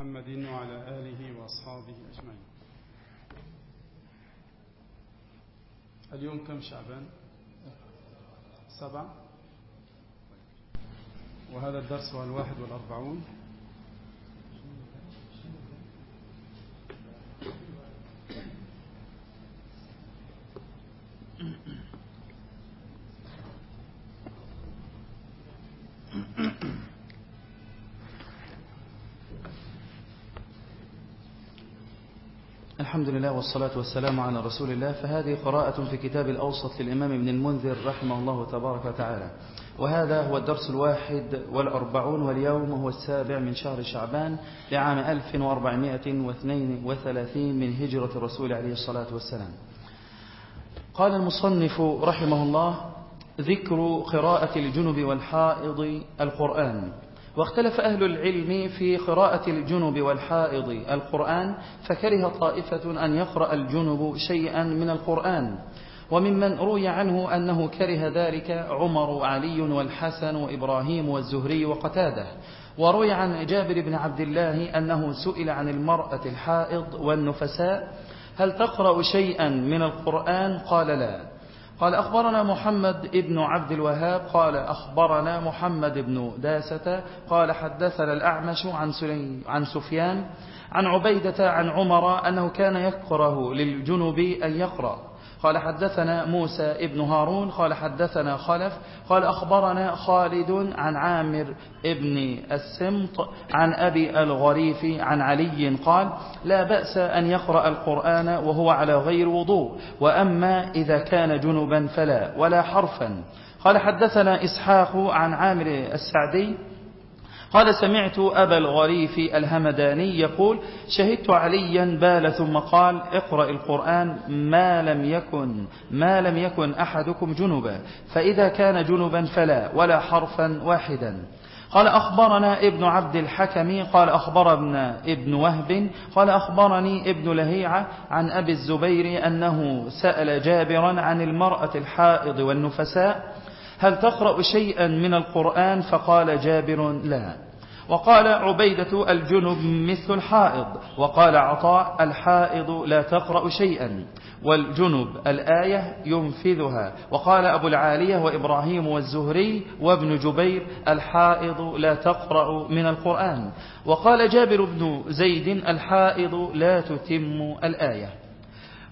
محمد وعلى آله وأصحابه أجمعين. اليوم كم شعبان؟ سبعة. وهذا الدرس هو الواحد والأربعون. الحمد لله والصلاة والسلام على رسول الله فهذه قراءة في كتاب الأوسط للإمام ابن المنذر رحمه الله تبارك وتعالى. وهذا هو الدرس الواحد والأربعون واليوم هو السابع من شهر شعبان لعام 1432 من هجرة الرسول عليه الصلاة والسلام. قال المصنف رحمه الله ذكر قراءة الجنب والحائض القرآن. واختلف أهل العلم في قراءة الجنب والحائض القرآن فكره طائفة أن يقرأ الجنب شيئا من القرآن. وممن روي عنه أنه كره ذلك عمر وعلي والحسن وإبراهيم والزهري وقتاده. وروي عن جابر بن عبد الله أنه سئل عن المرأة الحائض والنفساء هل تقرأ شيئا من القرآن؟ قال لا. قال أخبرنا محمد ابن عبد الوهاب قال أخبرنا محمد بن داسة قال حدثنا الأعمش عن, عن سفيان عن عبيدة عن عمر أنه كان يكره للجنب أن يقرأ. قال حدثنا موسى ابن هارون قال حدثنا خلف قال أخبرنا خالد عن عامر ابن السمط عن أبي الغريف عن علي قال لا بأس أن يقرأ القرآن وهو على غير وضوء وأما إذا كان جنبا فلا ولا حرفا. قال حدثنا إسحاق عن عامر السعدي قال سمعت أبا الغريف الهمداني يقول شهدت عليا بال ثم قال اقرأ القرآن ما لم يكن ما لم يكن أحدكم جنبا فإذا كان جنبا فلا ولا حرفا واحدا قال أخبرنا ابن عبد الحكم قال أخبرنا ابن وهب قال أخبرني ابن لهيعة عن أبي الزبير أنه سأل جابرا عن المرأة الحائض والنفساء هل تقرأ شيئا من القرآن؟ فقال جابر لا. وقال عبيدة الجنب مثل الحائض. وقال عطاء الحائض لا تقرأ شيئا. والجنب الآية ينفذها. وقال أبو العالية وإبراهيم والزهري وابن جبير الحائض لا تقرأ من القرآن. وقال جابر بن زيد الحائض لا تتم الآية.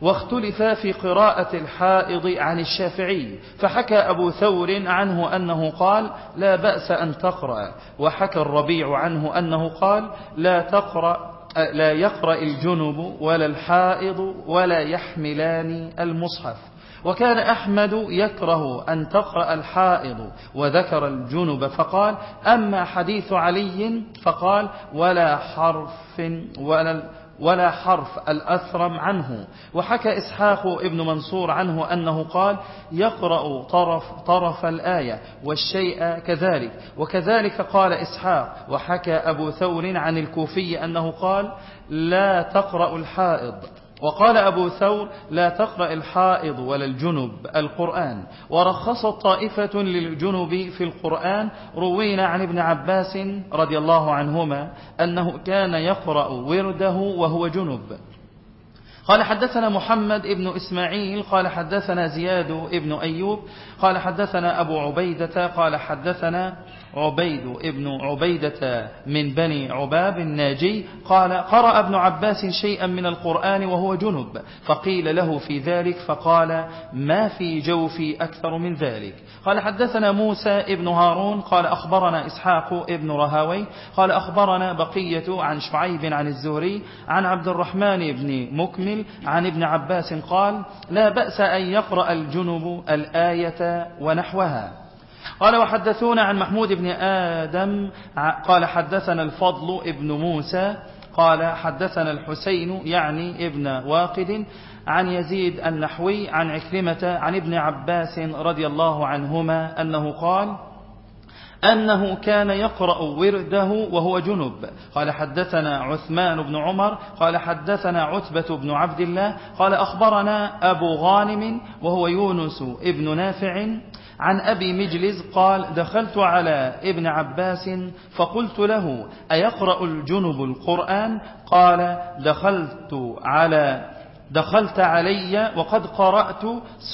واختلف في قراءة الحائض عن الشافعي فحكى أبو ثور عنه أنه قال لا بأس أن تقرأ. وحكى الربيع عنه أنه قال لا تقرأ لا يقرأ الجنب ولا الحائض ولا يحملان المصحف. وكان أحمد يكره أن تقرأ الحائض وذكر الجنب فقال أما حديث علي فقال ولا حرف ولا ولا حرف الأثرم عنه. وحكى إسحاق ابن منصور عنه أنه قال يقرأ طرف, طرف الآية والشيء كذلك. وكذلك قال إسحاق وحكى أبو ثور عن الكوفي أنه قال لا تقرأ الحائض. وقال أبو ثور لا تقرأ الحائض ولا الجنب القرآن. ورخصت طائفة للجنب في القرآن روينا عن ابن عباس رضي الله عنهما أنه كان يقرأ ورده وهو جنب. قال حدثنا محمد ابن إسماعيل قال حدثنا زياد ابن أيوب قال حدثنا أبو عبيدة قال حدثنا عبيد ابن عبيدة من بني عباب الناجي قال قرأ ابن عباس شيئا من القرآن وهو جنب فقيل له في ذلك فقال ما في جوفي أكثر من ذلك. قال حدثنا موسى ابن هارون قال أخبرنا إسحاق ابن رهاوي قال أخبرنا بقية عن شعيب عن الزهري عن عبد الرحمن بن مكمل عن ابن عباس قال لا بأس أن يقرأ الجنب الآية ونحوها. قال وحدثونا عن محمود بن آدم قال حدثنا الفضل ابن موسى قال حدثنا الحسين يعني ابن واقد عن يزيد النحوي عن عكرمة عن ابن عباس رضي الله عنهما أنه قال أنه كان يقرأ ورده وهو جنب. قال حدثنا عثمان بن عمر قال حدثنا عتبة بن عبد الله قال أخبرنا أبو غانم وهو يونس ابن نافع عن أبي مجلز قال دخلت على ابن عباس فقلت له أيقرأ الجنب القرآن؟ قال دخلت على دخلت علي وقد قرأت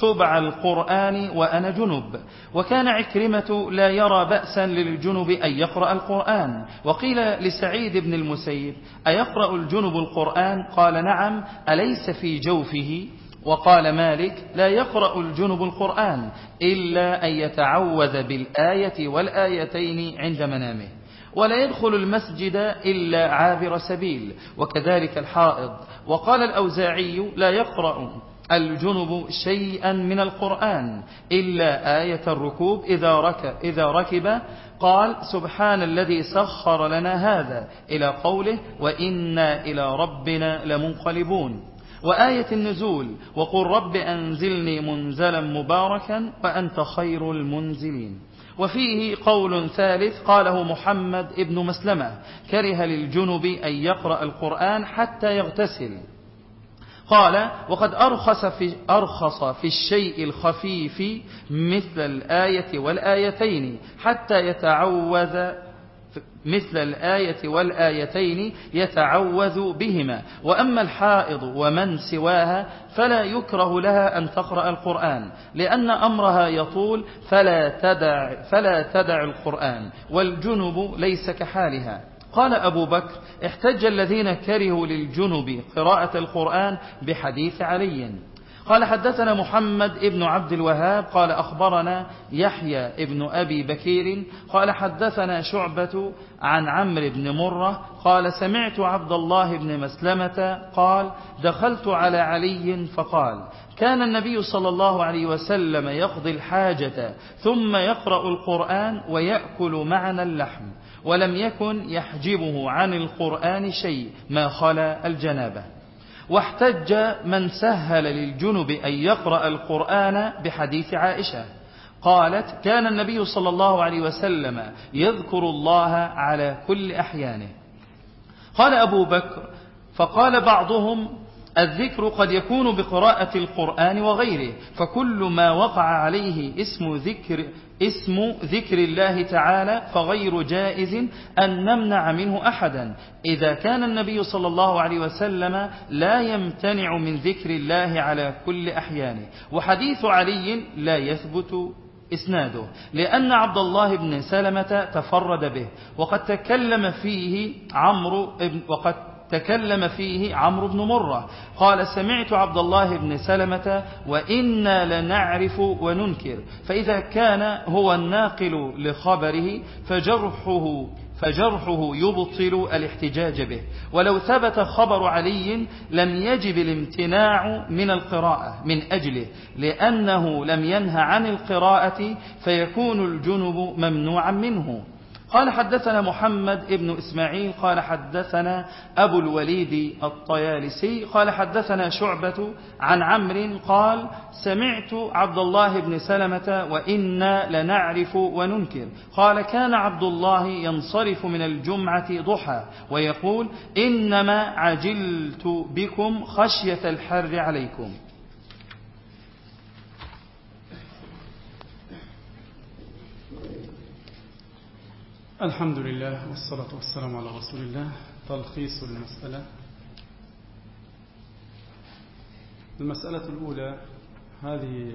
سبع القرآن وأنا جنب. وكان عكرمة لا يرى بأسا للجنب أن يقرأ القرآن. وقيل لسعيد بن المسيب أيقرأ الجنب القرآن؟ قال نعم أليس في جوفه؟ وقال مالك لا يقرأ الجنب القرآن إلا أن يتعوذ بالآية والآيتين عند منامه ولا يدخل المسجد إلا عابر سبيل وكذلك الحائض. وقال الأوزاعي لا يقرأ الجنب شيئا من القرآن إلا آية الركوب إذا ركب, إذا ركب. قال سبحان الذي سخر لنا هذا إلى قوله وإنا إلى ربنا لمنقلبون. وآية النزول وقل رب أنزلني منزلا مباركا وأنت خير المنزلين. وفيه قول ثالث قاله محمد ابن مسلمة كره للجنب أن يقرأ القرآن حتى يغتسل. قال وقد أرخص في, أرخص في الشيء الخفيف مثل الآية والآيتين حتى يتعوذ مثل الآية والآيتين يتعوذ بهما. وأما الحائض ومن سواها فلا يكره لها أن تقرأ القرآن لأن أمرها يطول فلا تدع, فلا تدع القرآن والجنب ليس كحالها. قال أبو بكر احتج الذين كرهوا للجنب قراءة القرآن بحديث علي. قال حدثنا محمد ابن عبد الوهاب قال أخبرنا يحيى ابن أبي بكير قال حدثنا شعبة عن عمرو بن مرة قال سمعت عبد الله بن مسلمة قال دخلت على علي فقال كان النبي صلى الله عليه وسلم يقضي الحاجة ثم يقرأ القرآن ويأكل معنا اللحم ولم يكن يحجبه عن القرآن شيء ما خلا الجنابة واحتج من سهل للجنب أن يقرأ القرآن بحديث عائشة. قالت كان النبي صلى الله عليه وسلم يذكر الله على كل أحيانه. قال أبو بكر فقال بعضهم الذكر قد يكون بقراءة القرآن وغيره فكل ما وقع عليه اسم ذكر اسم ذكر الله تعالى فغير جائز أن نمنع منه أحدا. إذا كان النبي صلى الله عليه وسلم لا يمتنع من ذكر الله على كل أحيانه وحديث علي لا يثبت إسناده لأن عبد الله بن سلمة تفرد به وقد تكلم فيه عمرو وقد تكلم فيه عمرو بن مرة. قال سمعت عبد الله بن سلمة وإنا لنعرف وننكر. فإذا كان هو الناقل لخبره فجرحه فجرحه يبطل الاحتجاج به. ولو ثبت خبر علي لم يجب الامتناع من القراءة من أجله لأنه لم ينه عن القراءة فيكون الجنب ممنوعا منه. قال حدثنا محمد ابن إسماعيل قال حدثنا أبو الوليد الطيالسي قال حدثنا شعبة عن عمرو قال سمعت عبد الله بن سلمة وإنا لنعرف وننكر. قال كان عبد الله ينصرف من الجمعة ضحى ويقول إنما عجلت بكم خشية الحر عليكم. الحمد لله والصلاة والسلام على رسول الله. تلخيص المسألة. المسألة الأولى هذه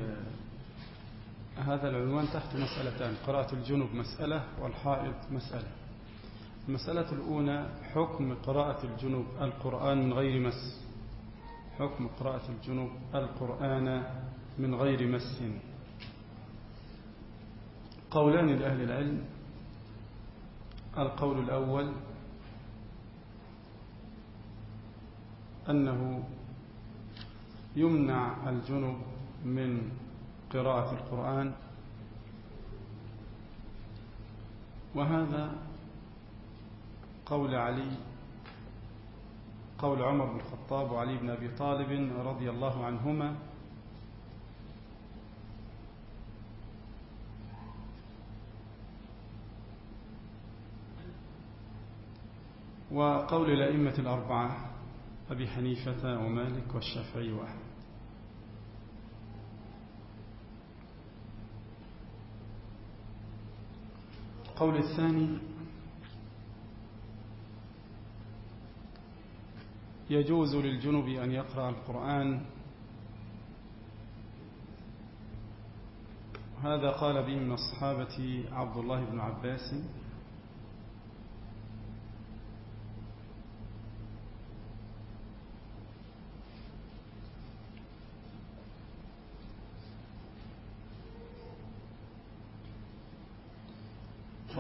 هذا العنوان تحت مسألتان قراءة الجنوب مسألة والحائط مسألة. المسألة الأولى حكم قراءة الجنوب القرآن من غير مس. حكم قراءة الجنوب القرآن من غير مس. قولان لأهل العلم القول الأول أنه يمنع الجنب من قراءة القرآن وهذا قول علي قول عمر بن الخطاب وعلي بن أبي طالب رضي الله عنهما وقول الأئمة الأربعة أبي حنيفة ومالك والشافعي وأحمد. القول الثاني يجوز للجنب أن يقرأ القرآن. هذا قال به من الصحابة عبد الله بن عباس.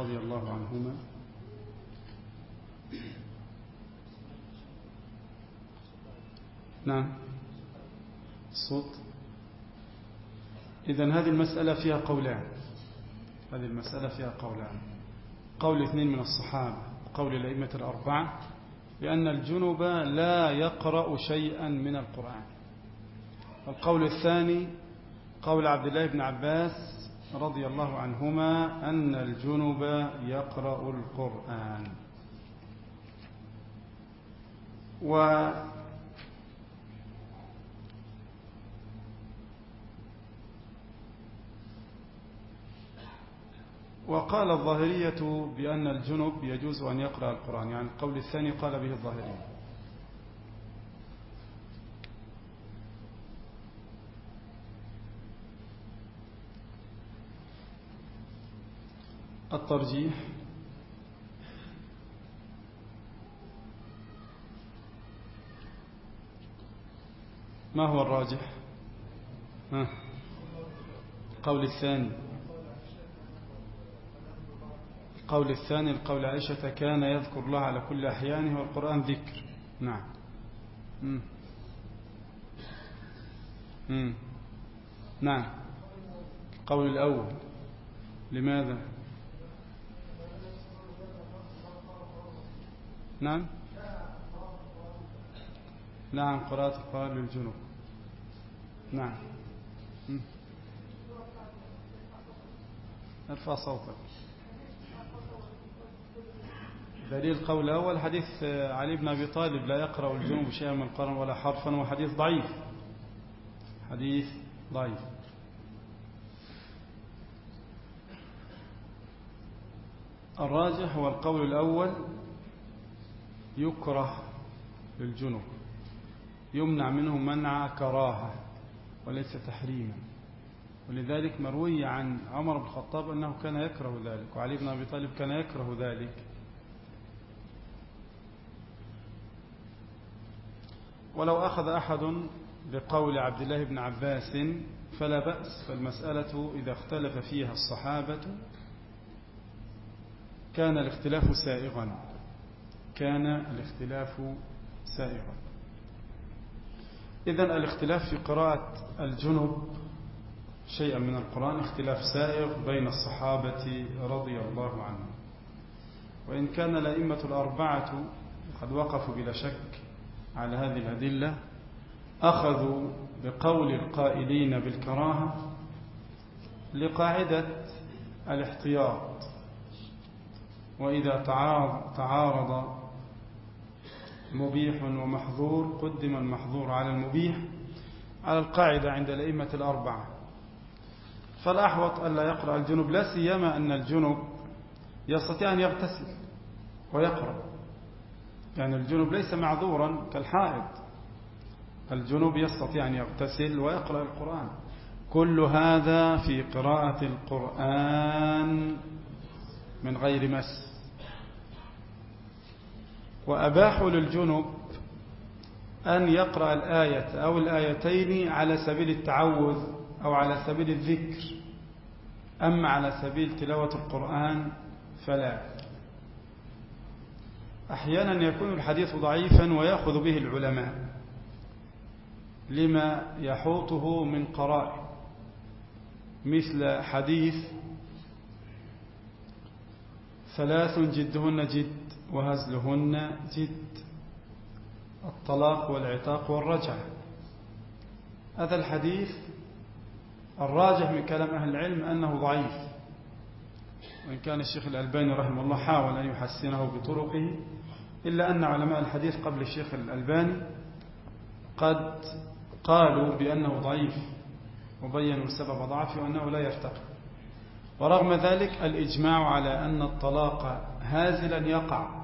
رضي الله عنهما. نعم. الصوت. إذن هذه المسألة فيها قولان. هذه المسألة فيها قولان. قول اثنين من الصحابة قول الأئمة الأربعة لأن الجنوب لا يقرأ شيئا من القرآن. القول الثاني قول عبد الله بن عباس رضي الله عنهما أن الجنب يقرأ القرآن. و وقال الظاهرية بأن الجنب يجوز أن يقرأ القرآن يعني القول الثاني قال به الظاهرية. الترجيح. ما هو الراجح؟ ها. القول الثاني. القول الثاني القول عائشة كان يذكر الله على كل أحيانه والقرآن ذكر. نعم. مم. مم. نعم. القول الأول. لماذا؟ نعم. نعم قراءة القرآن للجنوب. نعم. ارفع صوتك. دليل القول الأول حديث علي بن أبي طالب لا يقرأ الجنوب شيئا من القرآن ولا حرفا وحديث ضعيف. حديث ضعيف. الراجح هو القول الأول يكره للجنوب يمنع منه منع كراهة وليس تحريما. ولذلك مروي عن عمر بن الخطاب أنه كان يكره ذلك وعلي بن أبي طالب كان يكره ذلك. ولو أخذ أحد بقول عبد الله بن عباس فلا بأس فالمسألة إذا اختلف فيها الصحابة كان الاختلاف سائغا. كان الاختلاف سائغا. إذن الاختلاف في قراءة الجنب شيئا من القرآن اختلاف سائغ بين الصحابة رضي الله عنهم. وإن كان الأئمة الأربعة قد وقفوا بلا شك على هذه الأدلة أخذوا بقول القائلين بالكراهة لقاعدة الاحتياط. وإذا تعارض مبيح ومحظور قدم المحظور على المبيح على القاعدة عند الأئمة الأربعة. فالأحوط ألا يقرأ الجنوب لا سيما أن الجنوب يستطيع أن يغتسل ويقرأ. يعني الجنوب ليس معذورا كالحائض الجنوب يستطيع أن يغتسل ويقرأ القرآن. كل هذا في قراءة القرآن من غير مس. وأباحوا للجنب أن يقرأ الآية أو الآيتين على سبيل التعوذ أو على سبيل الذكر. أما على سبيل تلاوة القرآن فلا. أحيانا يكون الحديث ضعيفا ويأخذ به العلماء. لما يحوطه من قرائن. مثل حديث ثلاث جدهن جد. وهزلهن جد الطلاق والعتاق والرجع هذا الحديث الراجح من كلام أهل العلم أنه ضعيف. وإن كان الشيخ الألباني رحمه الله حاول أن يحسنه بطرقه إلا أن علماء الحديث قبل الشيخ الألباني قد قالوا بأنه ضعيف وبينوا سبب ضعفه وأنه لا يرتقي. ورغم ذلك الإجماع على أن الطلاق هازلا يقع.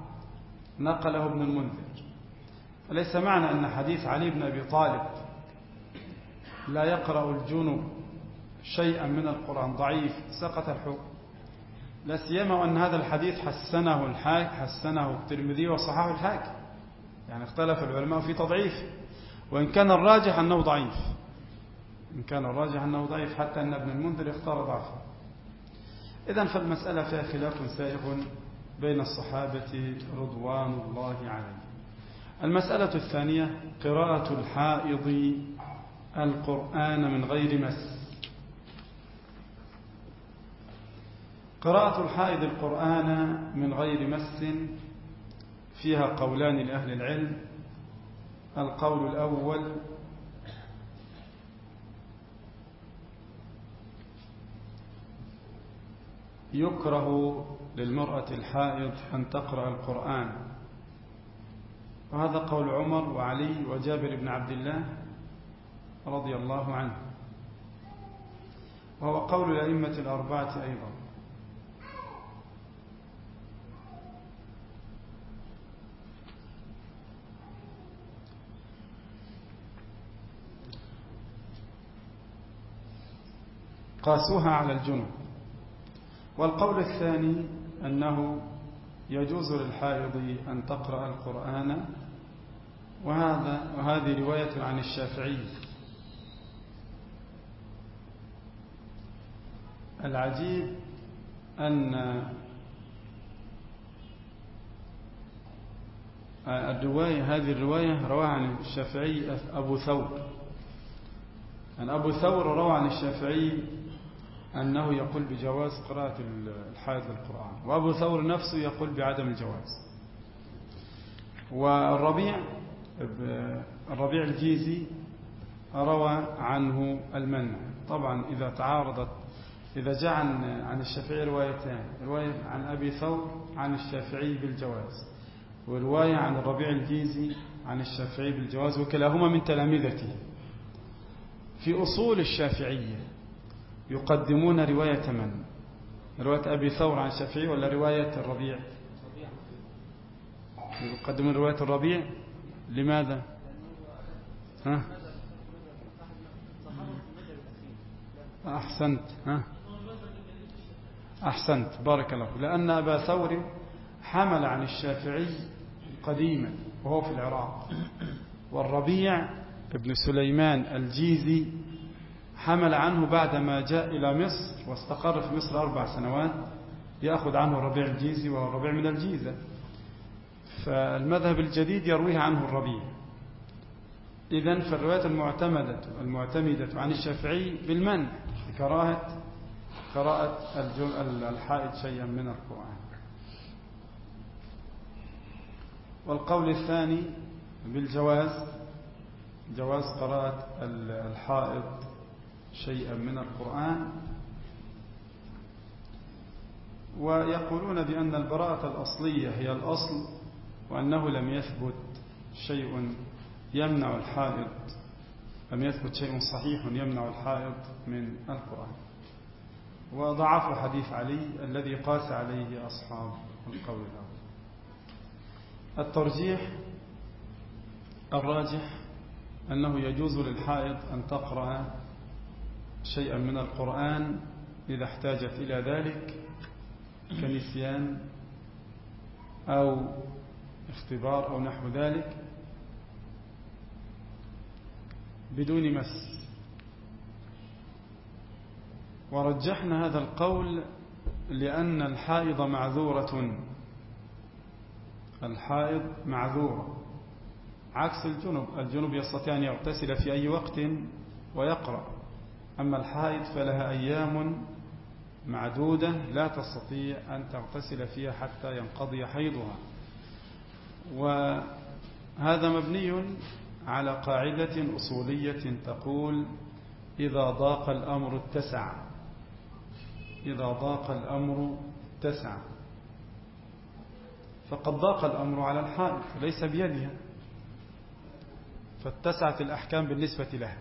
نقله ابن المنذر. وليس معنى أن حديث علي بن أبي طالب لا يقرأ الجنوب شيئا من القرآن ضعيف سقط الحكم. لا سيما أن هذا الحديث حسنه الحاك حسنه الترمذي وصححه الحاكم. يعني اختلف العلماء في تضعيف وإن كان الراجح أنه ضعيف. إن كان الراجح أنه ضعيف حتى أن ابن المنذر اختار ضعفه. إذا فالمسألة فيها خلاف سائغ بين الصحابة رضوان الله عليهم. المسألة الثانية قراءة الحائض القرآن من غير مس. قراءة الحائض القرآن من غير مس فيها قولان لأهل العلم. القول الأول يكره للمرأة الحائض أن تقرأ القرآن. وهذا قول عمر وعلي وجابر بن عبد الله رضي الله عنه. وهو قول الأئمة الأربعة أيضا. قاسوها على الجنوب. والقول الثاني أنه يجوز للحائض أن تقرأ القرآن وهذا وهذه رواية عن الشافعي. العجيب أن الرواية هذه الرواية رواها عن الشافعي أبو ثور. أن أبو ثور روى عن الشافعي أنه يقول بجواز قراءة الحائض للقرآن وأبو ثور نفسه يقول بعدم الجواز. والربيع الربيع الجيزي روى عنه المنع. طبعا إذا تعارضت إذا جاء عن عن الشافعي روايتان رواية عن أبي ثور عن الشافعي بالجواز ورواية عن الربيع الجيزي عن الشافعي بالجواز وكلاهما من تلامذته. في أصول الشافعية يقدمون رواية من؟ رواية أبي ثور عن الشافعي ولا رواية الربيع؟ يقدمون رواية الربيع؟ لماذا؟ ها؟ أحسنت ها؟ أحسنت بارك الله لأن أبا ثور حمل عن الشافعي قديما وهو في العراق. والربيع ابن سليمان الجيزي حمل عنه بعدما جاء إلى مصر واستقر في مصر أربع سنوات يأخذ عنه الربيع الجيزي وهو الربيع من الجيزة. فالمذهب الجديد يرويه عنه الربيع. إذن فالرواية المعتمدة المعتمدة عن الشافعي بالمنع كراهة قراءة الحائط شيئا من القرآن. والقول الثاني بالجواز جواز قراءة الحائط شيئا من القرآن. ويقولون بأن البراءة الأصلية هي الأصل وأنه لم يثبت شيء يمنع الحائط لم يثبت شيء صحيح يمنع الحائط من القرآن. وضعف حديث علي الذي قاس عليه أصحاب القول. الترجيح الراجح أنه يجوز للحائط أن تقرأ شيئا من القرآن إذا احتاجت إلى ذلك كنسيان أو اختبار أو نحو ذلك بدون مس. ورجحنا هذا القول لأن الحائض معذورة. الحائض معذورة عكس الجنوب. الجنوب يستطيع أن يغتسل في أي وقت ويقرأ. أما الحائض فلها أيام معدودة لا تستطيع أن تغتسل فيها حتى ينقضي حيضها. وهذا مبني على قاعدة أصولية تقول إذا ضاق الأمر اتسع. إذا ضاق الأمر اتسع. فقد ضاق الأمر على الحائط ليس بيدها. فاتسعت الأحكام بالنسبة لها.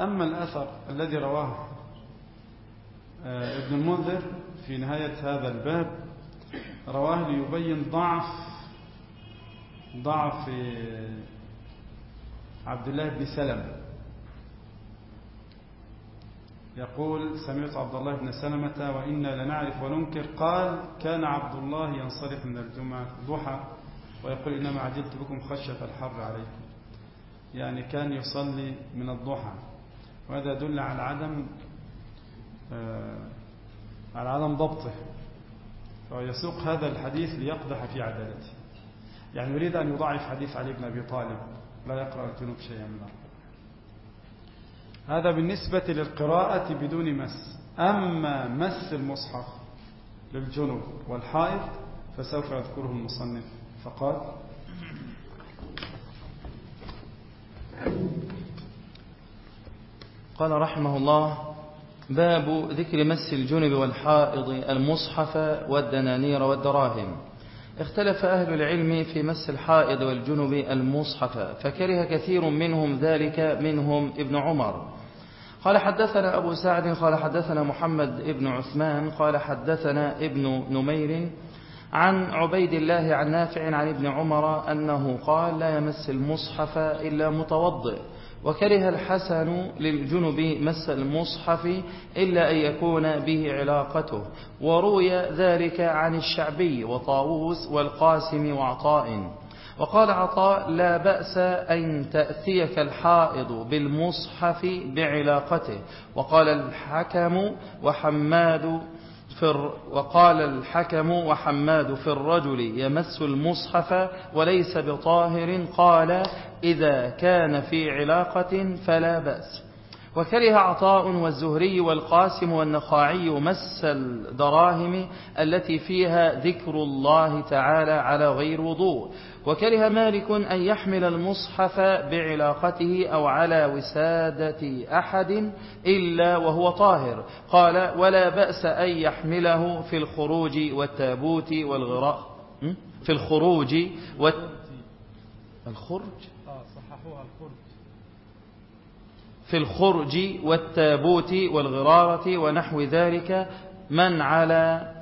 أما الأثر الذي رواه آه، ابن المنذر في نهاية هذا الباب رواه ليبين ضعف ضعف آه، عبد الله بن سلم. يقول سمعت عبد الله بن سلمة وإنا لنعرف وننكر. قال كان عبد الله ينصرف من الجمعة ضحى ويقول إنما عجلت بكم خشية الحر عليكم. يعني كان يصلي من الضحى. وهذا يدل على عدم آه، على عدم ضبطه. فيسوق هذا الحديث ليقدح في عدالته. يعني يريد أن يضعف حديث علي بن أبي طالب لا يقرأ الجنوب شيئا من هذا بالنسبة للقراءة بدون مس. أما مس المصحف للجنوب والحائط فسوف يذكره المصنف. فقال قال رحمه الله باب ذكر مس الجنب والحائض المصحف والدنانير والدراهم. اختلف أهل العلم في مس الحائض والجنب المصحف فكره كثير منهم ذلك منهم ابن عمر. قال حدثنا أبو سعد قال حدثنا محمد ابن عثمان قال حدثنا ابن نمير عن عبيد الله عن نافع عن ابن عمر أنه قال لا يمس المصحف إلا متوضئ. وكره الحسن للجنب مس المصحف إلا أن يكون به علاقته. وروي ذلك عن الشعبي وطاووس والقاسم وعطاء. وقال عطاء لا بأس أن تأتيك الحائض بالمصحف بعلاقته. وقال الحكم وحماد في وقال الحكم وحماد في الرجل يمس المصحف وليس بطاهر قال إذا كان في علاقة فلا بأس. وكره عطاء والزهري والقاسم والنخاعي مس الدراهم التي فيها ذكر الله تعالى على غير وضوء. وكره مالك أن يحمل المصحف بعلاقته أو على وسادة أحد إلا وهو طاهر. قال ولا بأس أن يحمله في الخروج والتابوت والغراء. في الخروج والت... الخرج؟ آه صححوها الخرج. في الخرج والتابوت والغرارة ونحو ذلك من على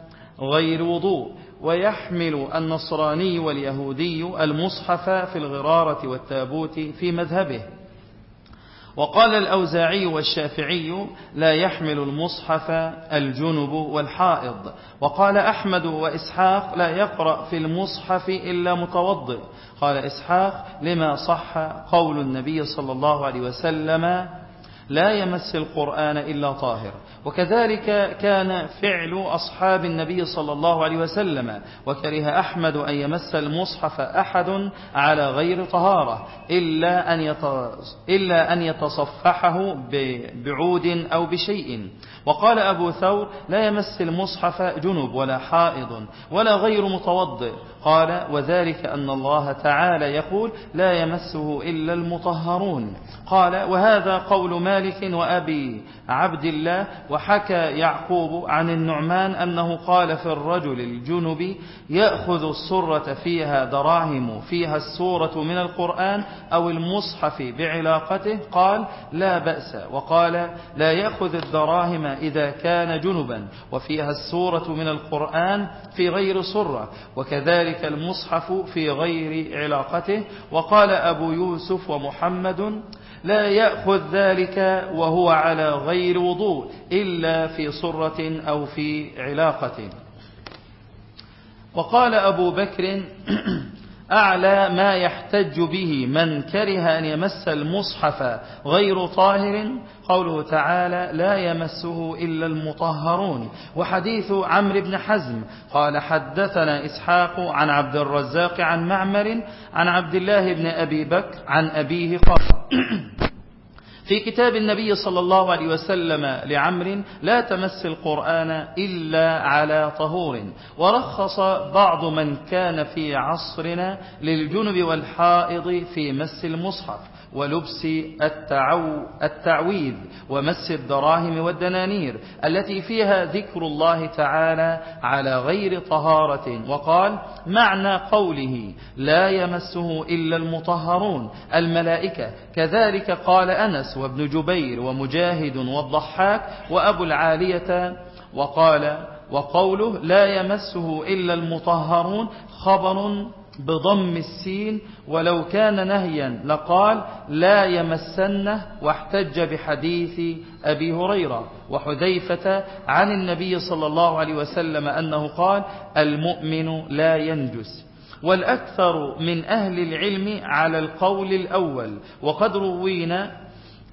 غير وضوء. ويحمل النصراني واليهودي المصحف في الغرارة والتابوت في مذهبه. وقال الأوزاعي والشافعي لا يحمل المصحف الجنب والحائض. وقال أحمد وإسحاق لا يقرأ في المصحف إلا متوضئ. قال إسحاق لما صح قول النبي صلى الله عليه وسلم لا يمس القرآن إلا طاهر. وكذلك كان فعل أصحاب النبي صلى الله عليه وسلم وكره أحمد أن يمس المصحف أحد على غير طهارة إلا أن, إلا أن يتصفحه بعود أو بشيء. وقال أبو ثور لا يمس المصحف جنب ولا حائض ولا غير متوضئ. قال وذلك أن الله تعالى يقول لا يمسه إلا المطهرون. قال وهذا قول مالك وأبي عبد الله وحكى يعقوب عن النعمان أنه قال في الرجل الجنب يأخذ السرة فيها دراهم فيها السورة من القرآن أو المصحف بعلاقته؟ قال لا بأس. وقال لا يأخذ الدراهم إذا كان جنبا وفيها السورة من القرآن في غير سرة وكذلك المصحف في غير علاقته. وقال أبو يوسف ومحمد لا يأخذ ذلك وهو على غير وضوء إلا في صرة أو في علاقة. وقال أبو بكر أعلى ما يحتج به من كره أن يمس المصحف غير طاهر. قوله تعالى لا يمسه إلا المطهرون. وحديث عمرو بن حزم قال حدثنا إسحاق عن عبد الرزاق عن معمر عن عبد الله بن أبي بكر عن أبيه قال في كتاب النبي صلى الله عليه وسلم لعمر لا تمس القرآن إلا على طهور. ورخص بعض من كان في عصرنا للجنب والحائض في مس المصحف. ولبس التعو التعويذ ومس الدراهم والدنانير التي فيها ذكر الله تعالى على غير طهارة. وقال معنى قوله لا يمسه إلا المطهرون. الملائكة كذلك قال أنس وابن جبير ومجاهد والضحاك وأبو العالية. وقال وقوله لا يمسه إلا المطهرون خبر بضم السين ولو كان نهيا لقال لا يمسنه واحتج بحديث أبي هريرة وحذيفة عن النبي صلى الله عليه وسلم أنه قال المؤمن لا ينجس والأكثر من أهل العلم على القول الأول وقد روينا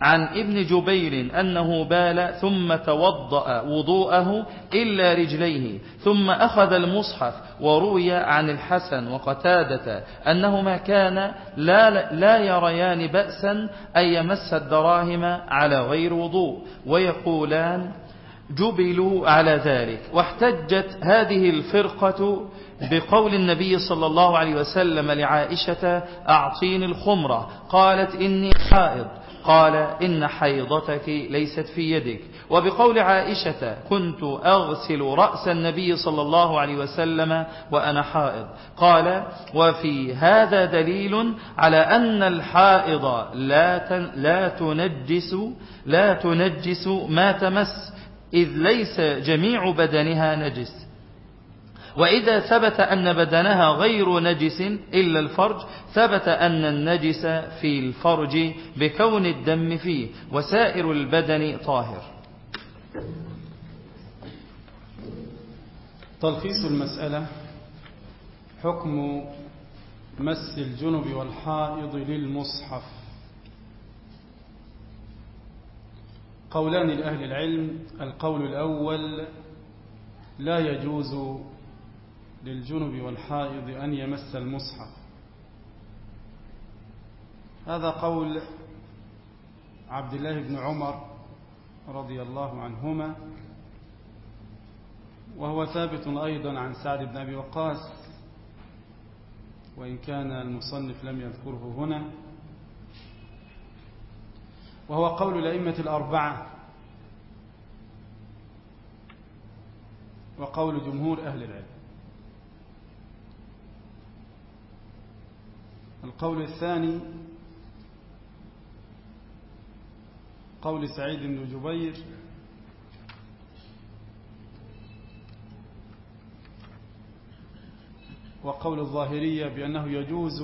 عن ابن جبير أنه بال ثم توضأ وضوءه إلا رجليه ثم أخذ المصحف وروي عن الحسن وقتادة أنهما كان لا, لا يريان بأسا أن يمس الدراهم على غير وضوء ويقولان جبلوا على ذلك واحتجت هذه الفرقة بقول النبي صلى الله عليه وسلم لعائشة أعطيني الخمرة قالت إني حائض. قال إن حيضتك ليست في يدك. وبقول عائشة كنت أغسل رأس النبي صلى الله عليه وسلم وأنا حائض. قال وفي هذا دليل على أن الحائض لا لا تنجس لا تنجس ما تمس إذ ليس جميع بدنها نجس. وإذا ثبت أن بدنها غير نجس إلا الفرج ثبت أن النجس في الفرج بكون الدم فيه وسائر البدن طاهر. تلخيص المسألة حكم مس الجنب والحائض للمصحف. قولان لأهل العلم القول الأول لا يجوز للجنب والحائض أن يمس المصحف. هذا قول عبد الله بن عمر رضي الله عنهما وهو ثابت أيضا عن سعد بن أبي وقاص وإن كان المصنف لم يذكره هنا. وهو قول الأئمة الأربعة وقول جمهور أهل العلم. القول الثاني قول سعيد بن جبير وقول الظاهرية بأنه يجوز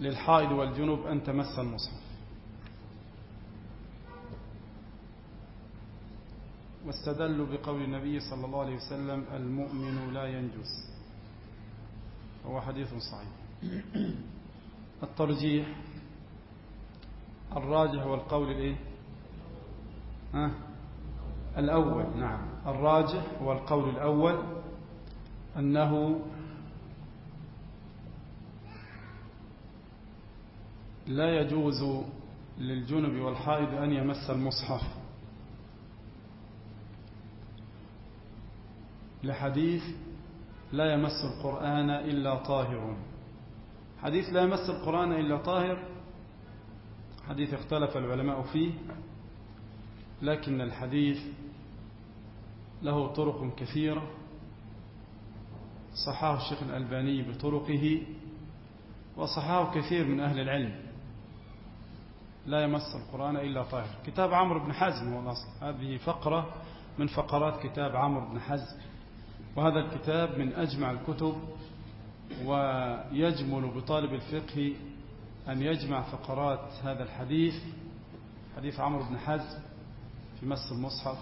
للحائض والجنوب أن تمس المصحف. واستدلوا بقول النبي صلى الله عليه وسلم المؤمن لا ينجس. هو حديث صحيح. الترجيح الراجح والقول الإيه؟ ها؟ الأول نعم. الراجح هو القول الأول أنه لا يجوز للجنب والحائض أن يمس المصحف. لحديث لا يمس القرآن إلا طاهر. حديث لا يمس القرآن إلا طاهر. حديث اختلف العلماء فيه لكن الحديث له طرق كثيرة. صحاه الشيخ الألباني بطرقه وصحاه كثير من أهل العلم. لا يمس القرآن إلا طاهر. كتاب عمرو بن حزم هو الأصل. هذه فقرة من فقرات كتاب عمرو بن حزم. وهذا الكتاب من أجمع الكتب ويجمل بطالب الفقه أن يجمع فقرات هذا الحديث حديث عمرو بن حزم في مس المصحف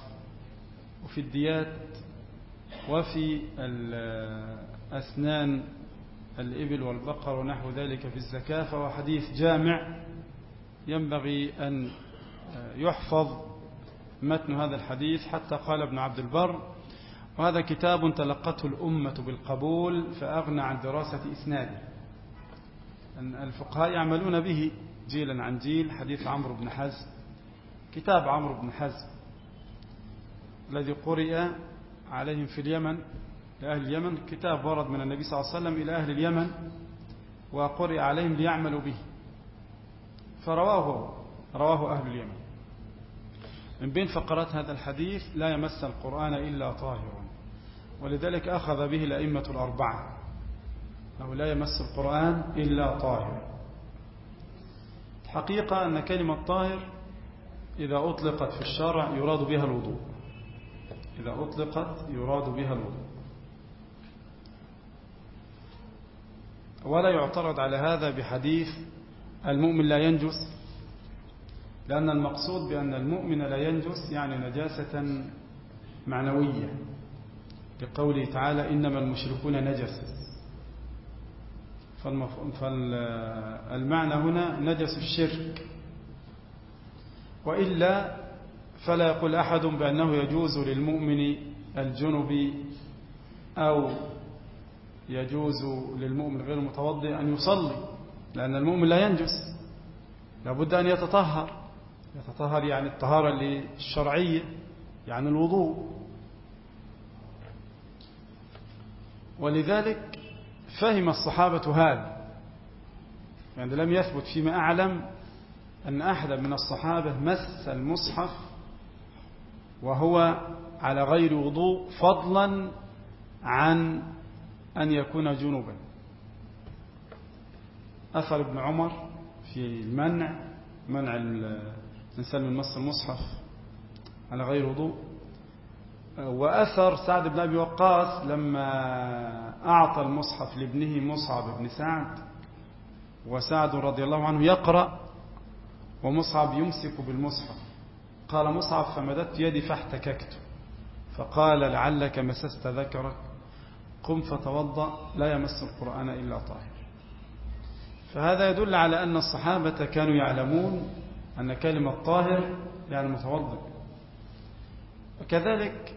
وفي الديات وفي أسنان الإبل والبقر ونحو ذلك في الزكاة فهو حديث جامع ينبغي أن يحفظ متن هذا الحديث. حتى قال ابن عبد البر وهذا كتاب تلقته الأمة بالقبول فأغنى عن دراسة إسناده. الفقهاء يعملون به جيلا عن جيل حديث عمرو بن حزم. كتاب عمرو بن حزم الذي قرئ عليهم في اليمن لأهل اليمن كتاب ورد من النبي صلى الله عليه وسلم إلى أهل اليمن وقرئ عليهم ليعملوا به. فرواه رواه أهل اليمن. من بين فقرات هذا الحديث لا يمس القرآن إلا طاهر ولذلك أخذ به الأئمة الأربعة. أو لا يمس القرآن إلا طاهر. الحقيقة أن كلمة طاهر إذا أطلقت في الشرع يراد بها الوضوء. إذا أطلقت يراد بها الوضوء. ولا يعترض على هذا بحديث المؤمن لا ينجس لأن المقصود بأن المؤمن لا ينجس يعني نجاسة معنوية. لقوله تعالى إنما المشركون نجس. فالمعنى هنا نجس الشرك. وإلا فلا يقول أحد بأنه يجوز للمؤمن الجنب أو يجوز للمؤمن غير المتوضئ أن يصلي لأن المؤمن لا ينجس. لابد أن يتطهر. يتطهر يعني الطهارة الشرعية يعني الوضوء. ولذلك فهم الصحابة هذا. يعني لم يثبت فيما أعلم أن أحدا من الصحابة مس المصحف وهو على غير وضوء فضلا عن أن يكون جنوبا. أثر ابن عمر في المنع منع الإنسان من مس المصحف على غير وضوء. وأثر سعد بن أبي وقاص لما أعطى المصحف لابنه مصعب بن سعد وسعد رضي الله عنه يقرأ ومصعب يمسك بالمصحف. قال مصعب فمددت يدي فاحتككت فقال لعلك مسست ذكرك قم فتوضأ لا يمس القرآن إلا طاهر. فهذا يدل على أن الصحابة كانوا يعلمون أن كلمة طاهر يعني متوضئ. وكذلك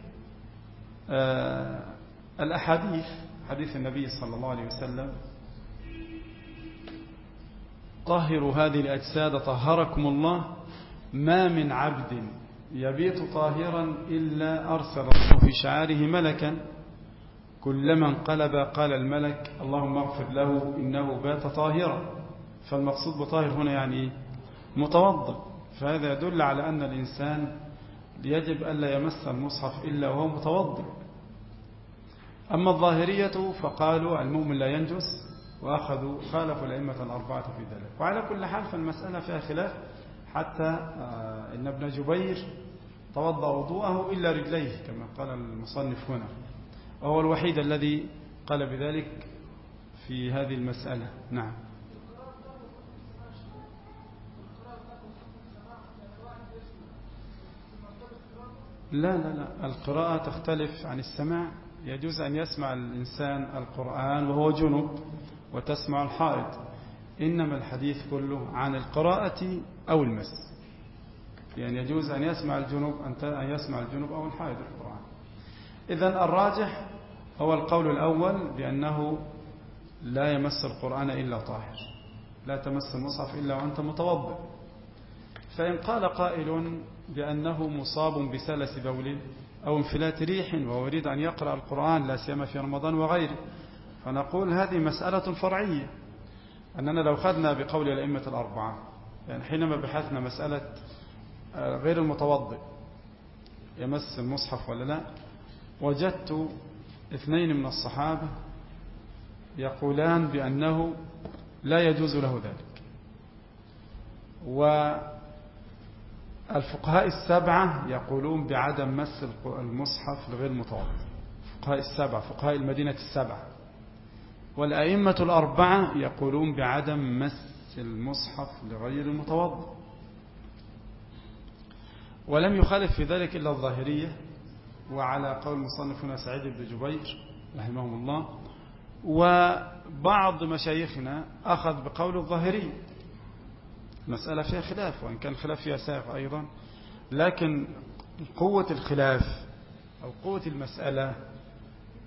الأحاديث حديث النبي صلى الله عليه وسلم. طهروا هذه الأجساد طهركم الله. ما من عبد يبيت طاهرا إلا أرسل الله في شعاره ملكا. كلما انقلب قال الملك اللهم اغفر له إنه بات طاهرا. فالمقصود بطاهر هنا يعني متوضأ. فهذا يدل على أن الإنسان يجب ألا يمس المصحف إلا وهو متوضا أما الظاهرية فقالوا المؤمن لا ينجس وأخذوا خالفوا الأئمة الأربعة في ذلك. وعلى كل حال فالمسألة فيها خلاف حتى آه، إن ابن جبير توضأ وضوءه إلا رجليه كما قال المصنف هنا. وهو الوحيد الذي قال بذلك في هذه المسألة. نعم. لا لا لا. القراءة تختلف عن السماع. يجوز أن يسمع الإنسان القرآن وهو جنب وتسمع الحائط. إنما الحديث كله عن القراءة أو المس. يعني يجوز أن يسمع الجنوب أن يسمع الجنوب أو الحائط القرآن. إذا الراجح هو القول الأول بأنه لا يمس القرآن إلا طاهر. لا تمس المصحف إلا وأنت متوضئ. فإن قال قائل بأنه مصاب بسلس بول أو انفلات ريح وهو يريد أن يقرأ القرآن لا سيما في رمضان وغيره. فنقول هذه مسألة فرعية. أننا لو خذنا بقول الأئمة الأربعة يعني حينما بحثنا مسألة آه، غير المتوضئ يمس المصحف ولا لا وجدت اثنين من الصحابة يقولان بأنه لا يجوز له ذلك. الفقهاء السبعة يقولون بعدم مس المصحف لغير متوضئ فقهاء السبعة فقهاء المدينة السبعة. والأئمة الأربعة يقولون بعدم مس المصحف لغير المتوضئ ولم يخالف في ذلك إلا الظاهرية وعلى قول مصنفنا سعيد بن جبير رحمه الله. وبعض مشايخنا أخذ بقول الظاهرية. مسألة فيها خلاف وإن كان الخلاف فيها سائغ أيضا. لكن قوة الخلاف أو قوة المسألة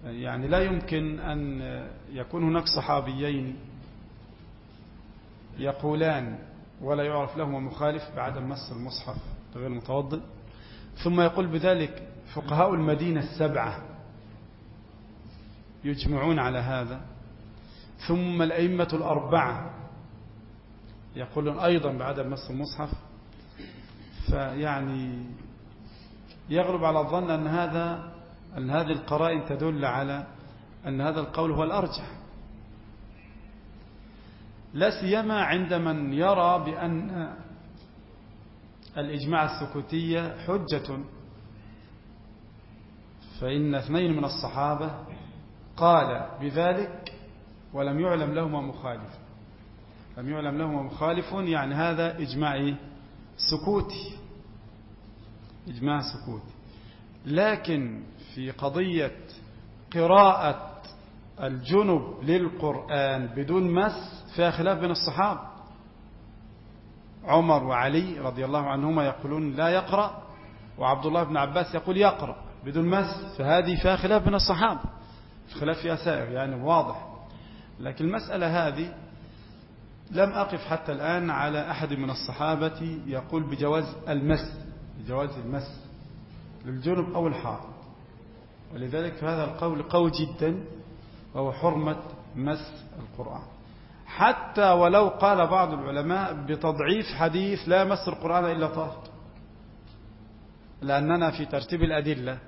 يعني لا يمكن أن يكون هناك صحابيين يقولان ولا يعرف لهما مخالف بعدم مس المصحف غير متوضئ ثم يقول بذلك فقهاء المدينة السبعة يجمعون على هذا. ثم الأئمة الأربعة يقولون أيضا بعدم مس المصحف فيعني يغلب على الظن أن هذا أن هذه القرائن تدل على أن هذا القول هو الأرجح. لا سيما عند من يرى بأن الإجماع السكوتي حجة. فإن اثنين من الصحابة قال بذلك ولم يعلم لهما مخالف. لم يعلم لهما مخالف يعني هذا إجماع سكوتي إجماع سكوتي لكن في قضية قراءة الجنب للقرآن بدون مس فيها خلاف بين الصحابة. عمر وعلي رضي الله عنهما يقولون لا يقرأ وعبد الله بن عباس يقول يقرأ بدون مس فهذه فيها خلاف بين الصحابة. خلاف فيها سائر يعني واضح. لكن المسألة هذه لم أقف حتى الآن على أحد من الصحابة يقول بجواز المس بجواز المس للجنب أو الحائط. ولذلك هذا القول قوي جدا وهو حرمة مس القرآن. حتى ولو قال بعض العلماء بتضعيف حديث لا مس القرآن إلا طاهر. لأننا في ترتيب الأدلة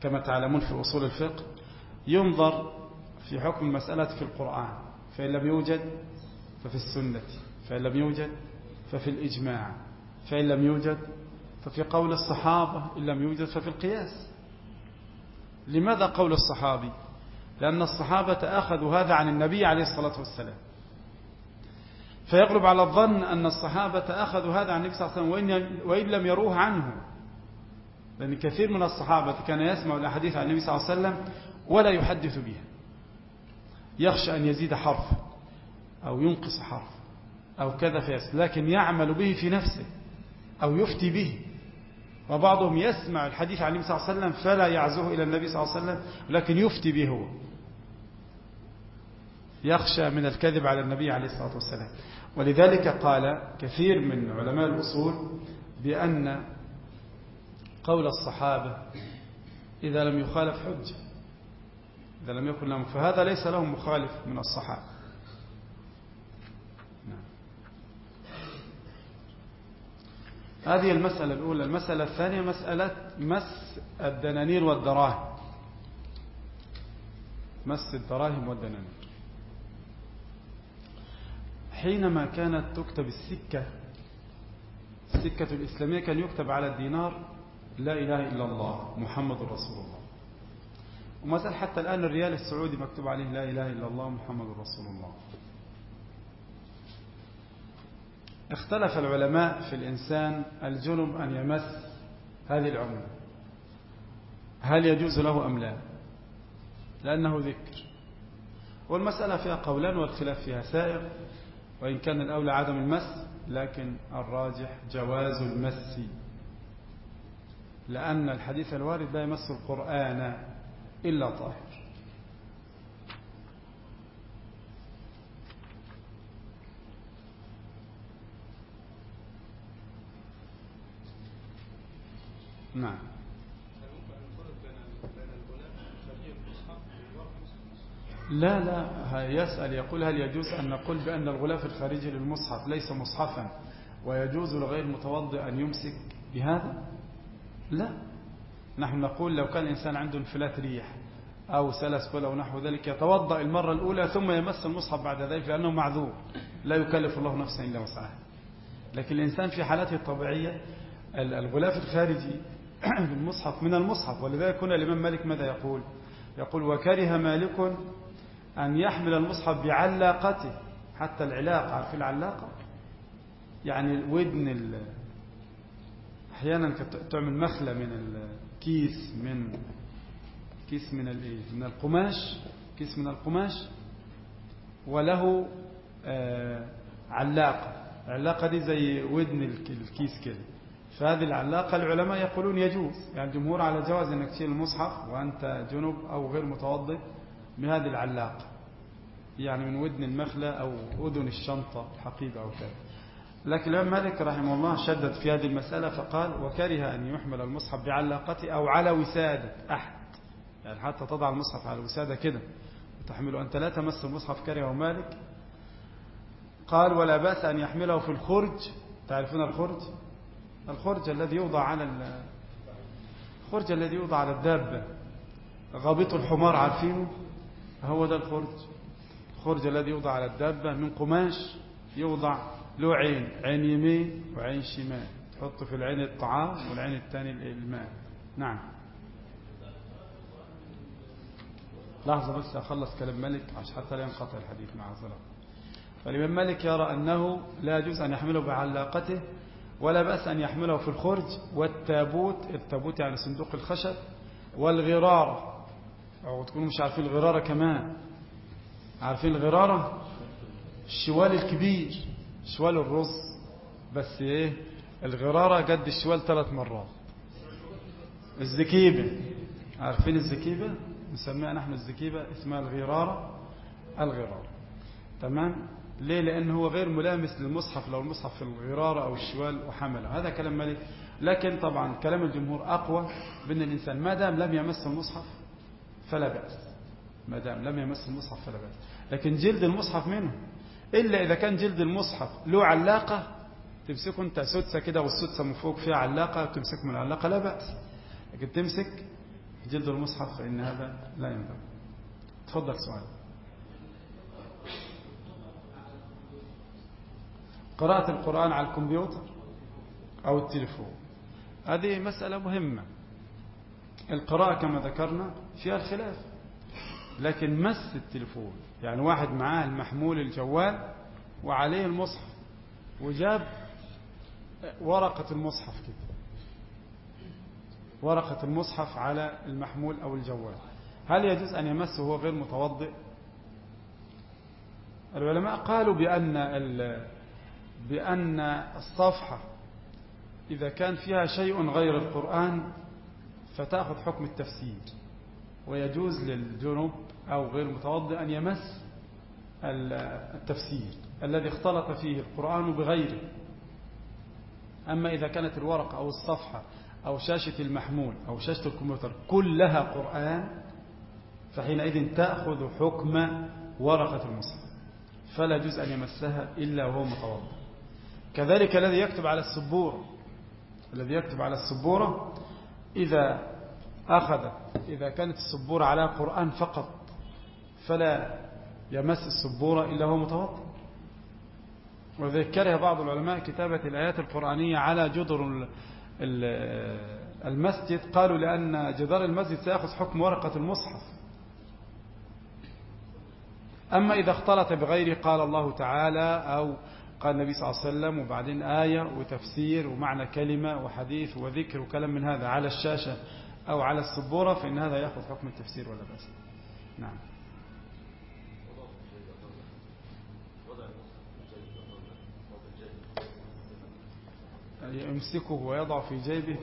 كما تعلمون في أصول الفقه ينظر في حكم المسألة في القرآن فإن لم يوجد ففي السنة فإن لم يوجد ففي الإجماع فإن لم يوجد ففي قول الصحابة إن لم يوجد ففي القياس. لماذا قول الصحابي؟ لأن الصحابة أخذوا هذا عن النبي عليه الصلاة والسلام. فيغلب على الظن أن الصحابة أخذوا هذا عن النبي صلى الله عليه وسلم وإن لم يروه عنه. لأن كثير من الصحابة كان يسمع الأحاديث عن النبي صلى الله عليه وسلم ولا يحدث بها. يخشى أن يزيد حرف. أو ينقص حرف أو كذا فيس لكن يعمل به في نفسه أو يفتي به. وبعضهم يسمع الحديث عن النبي صلى الله عليه وسلم فلا يعزه إلى النبي صلى الله عليه وسلم لكن يفتي به هو. يخشى من الكذب على النبي عليه الصلاة والسلام. ولذلك قال كثير من علماء الأصول بأن قول الصحابة إذا لم يخالف حجة إذا لم يكن لهم فهذا ليس لهم مخالف من الصحابة. هذه المسألة الأولى المسألة الثانية مسألة مس الدنانير والدراهم. مس الدراهم والدنانير. حينما كانت تكتب السكة السكة الإسلامية كان يكتب على الدينار لا إله إلا الله محمد رسول الله. وما زال حتى الآن الريال السعودي مكتوب عليه لا إله إلا الله محمد رسول الله. اختلف العلماء في الإنسان الجنب أن يمس هذه العملة. هل يجوز له أم لا؟ لأنه ذكر. والمسألة فيها قولان والخلاف فيها سائر وإن كان الأولى عدم المس لكن الراجح جواز المس. لأن الحديث الوارد لا يمس القرآن إلا طاهر. نعم. لا لا يسأل يقول هل يجوز أن نقول بأن الغلاف الخارجي للمصحف ليس مصحفا ويجوز لغير متوضئ أن يمسك بهذا؟ لا. نحن نقول لو كان الإنسان عنده انفلات ريح أو سلس كل أو نحو ذلك يتوضأ المرة الأولى ثم يمس المصحف بعد ذلك لأنه معذور لا يكلف الله نفسا إلا وسعها. لكن الإنسان في حالته الطبيعية الغلاف الخارجي بالمصحف من المصحف. ولذلك هنا الإمام مالك ماذا يقول؟ يقول وكره مالك أن يحمل المصحف بعلاقته حتى العلاقة عارفين العلاقة. يعني ودن أحيانا تعمل مخلة من الكيس من كيس من الايه من القماش كيس من القماش وله آه علاقة. العلاقة دي زي ودن الكيس كده. فهذه العلاقة العلماء يقولون يجوز. يعني الجمهور على جواز أنك تشيل المصحف وأنت جنب أو غير متوضئ بهذه العلاقة. يعني من ودن المخلة أو أذن الشنطة الحقيبة أو كذا. لكن الإمام مالك رحمه الله شدد في هذه المسألة فقال وكره أن يحمل المصحف بعلاقته أو على وسادة أحد. يعني حتى تضع المصحف على الوسادة كده. وتحمله. أنت لا تمس المصحف كره مالك. قال ولا بأس أن يحمله في الخرج. تعرفون الخرج؟ الخرج الذي يوضع على الخرج الذي يوضع على الدابة غابط الحمار عارفينه؟ هو ده الخرج. الخرج الذي يوضع على الدابة من قماش يوضع له عين عين يمين وعين شمال. تحطه في العين الطعام والعين الثاني الماء. نعم. لحظة بس أخلص كلام مالك عشان حتى لا ينقطع الحديث مع الصلاة فالإمام مالك يرى أنه لا يجوز أن يحمله بعلاقته ولا بأس أن يحمله في الخرج والتابوت التابوت يعني صندوق الخشب والغرارة أو تكونوا مش عارفين الغرارة كمان. عارفين الغرارة؟ الشوال الكبير شوال الرز. بس إيه؟ الغرارة قد الشوال ثلاث مرات. الزكيبة. عارفين الزكيبة؟ نسميها نحن الزكيبة اسمها الغرارة. الغرارة. تمام؟ ليه؟ لأنه هو غير ملامس للمصحف لو المصحف في الغرارة أو الشوال وحمله هذا كلام مالك لكن طبعا كلام الجمهور أقوى بأن الإنسان ما دام لم يمس المصحف فلا بأس. ما دام لم يمس المصحف فلا بأس. لكن جلد المصحف منه؟ إلا إذا كان جلد المصحف له علاقة تمسكه أنت سدسة كده والسدسة من فوق فيها علاقة تمسك من العلاقة لا بأس. لكن تمسك جلد المصحف فإن هذا لا ينبغي. تفضل سؤال قراءة القرآن على الكمبيوتر أو التليفون. هذه مسألة مهمة. القراءة كما ذكرنا فيها الخلاف لكن مس التليفون يعني واحد معاه المحمول الجوال وعليه المصحف وجاب ورقة المصحف كده. ورقة المصحف على المحمول أو الجوال. هل يجوز أن يمسه وهو غير متوضئ؟ العلماء قالوا بأن بأن الصفحة إذا كان فيها شيء غير القرآن فتأخذ حكم التفسير ويجوز للجنوب أو غير المتوضئ أن يمس التفسير الذي اختلط فيه القرآن بغيره. أما إذا كانت الورقة أو الصفحة أو شاشة المحمول أو شاشة الكمبيوتر كلها قرآن فحينئذ تأخذ حكم ورقة المصحف فلا جزء أن يمسها إلا وهو متوضئ. كذلك الذي يكتب على السبورة الذي يكتب على السبورة إذا أخذ إذا كانت السبورة على قرآن فقط فلا يمس السبورة إلا هو متوضئ وذكرها بعض العلماء كتابة الآيات القرآنية على جدر المسجد قالوا لأن جدار المسجد سيأخذ حكم ورقة المصحف. أما إذا اختلط بغيره قال الله تعالى أو قال النبي صلى الله عليه وسلم وبعدين آية وتفسير ومعنى كلمة وحديث وذكر وكلام من هذا على الشاشة أو على السبورة فإن هذا يأخذ حكم التفسير ولا بأس. نعم. يمسكه ويضع في جيبه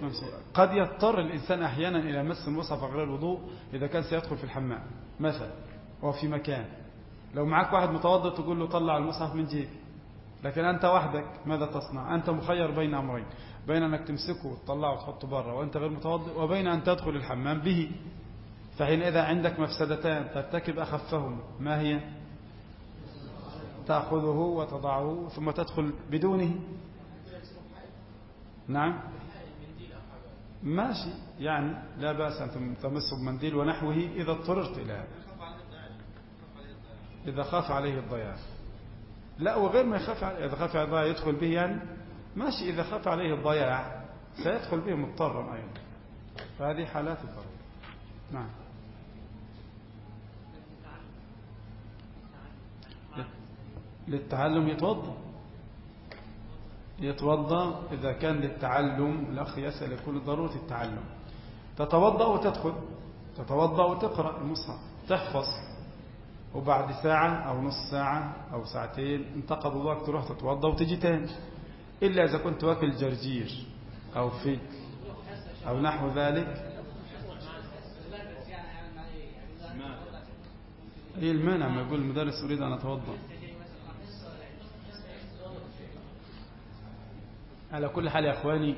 قد يضطر الإنسان أحيانا إلى مس المصحف غير الوضوء إذا كان سيدخل في الحمام مثلا وفي مكان. لو معك واحد متوضئ تقول له طلع المصحف من جيبي لكن أنت وحدك ماذا تصنع؟ أنت مخير بين أمرين بين أنك تمسكه وتطلعه وتحطه برا وأنت غير متوضئ وبين أن تدخل الحمام به. فحينئذ عندك مفسدتان ترتكب أخفهم. ما هي؟ تأخذه وتضعه ثم تدخل بدونه. نعم. ماشي. يعني لا بأس أن تمسه بمنديل ونحوه إذا اضطررت إلى إذا خاف عليه الضياع. لا وغير ما يخاف إذا خاف عليه الضياع يدخل به يعني. ماشي إذا خاف عليه الضياع سيدخل به مضطرا أيضا. فهذه حالات الضرورة. نعم. للتعلم يتوضأ. يتوضأ إذا كان للتعلم الأخ يسأل يكون ضرورة التعلم. تتوضأ وتدخل. تتوضأ وتقرأ المصحف. تحفظ. وبعد ساعة أو نص ساعة أو ساعتين انتقض الوقت تروح تتوضا وتجي تاني. إلا إذا كنت واكل جرجير أو فيك أو نحو ذلك. إيه المانع ما يقول المدرس أريد أن أتوضا على كل حال يا أخواني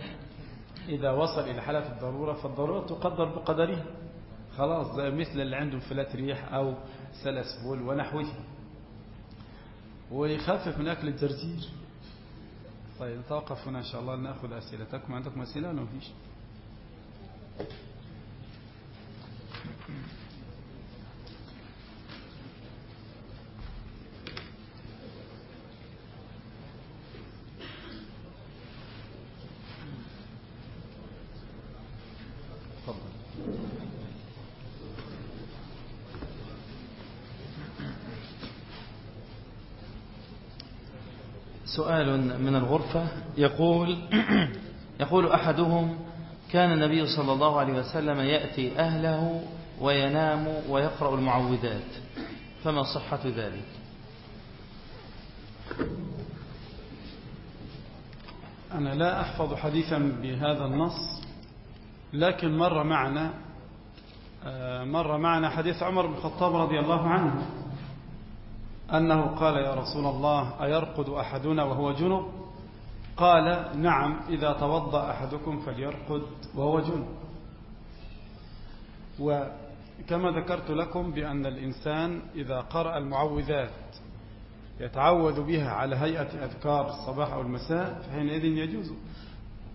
إذا وصل إلى حالة الضرورة فالضرورة تقدر بقدرها خلاص زي مثل اللي عنده انفلات ريح أو سلس بول ونحوه. ويخفف من أكل الجرجير طيب نتوقف هنا إن شاء الله نأخذ أسئلتكم. عندكم أسئلة ولا مفيش سؤال من الغرفة يقول يقول أحدهم كان النبي صلى الله عليه وسلم يأتي أهله وينام ويقرأ المعوذات فما صحة ذلك؟ أنا لا أحفظ حديثا بهذا النص لكن مر معنا آه، مر معنا حديث عمر بن الخطاب رضي الله عنه. أنه قال يا رسول الله أيرقد أحدنا وهو جنب؟ قال نعم إذا توضأ أحدكم فليرقد وهو جنب. وكما ذكرت لكم بأن الإنسان إذا قرأ المعوذات يتعوذ بها على هيئة أذكار الصباح أو المساء فحينئذ يجوز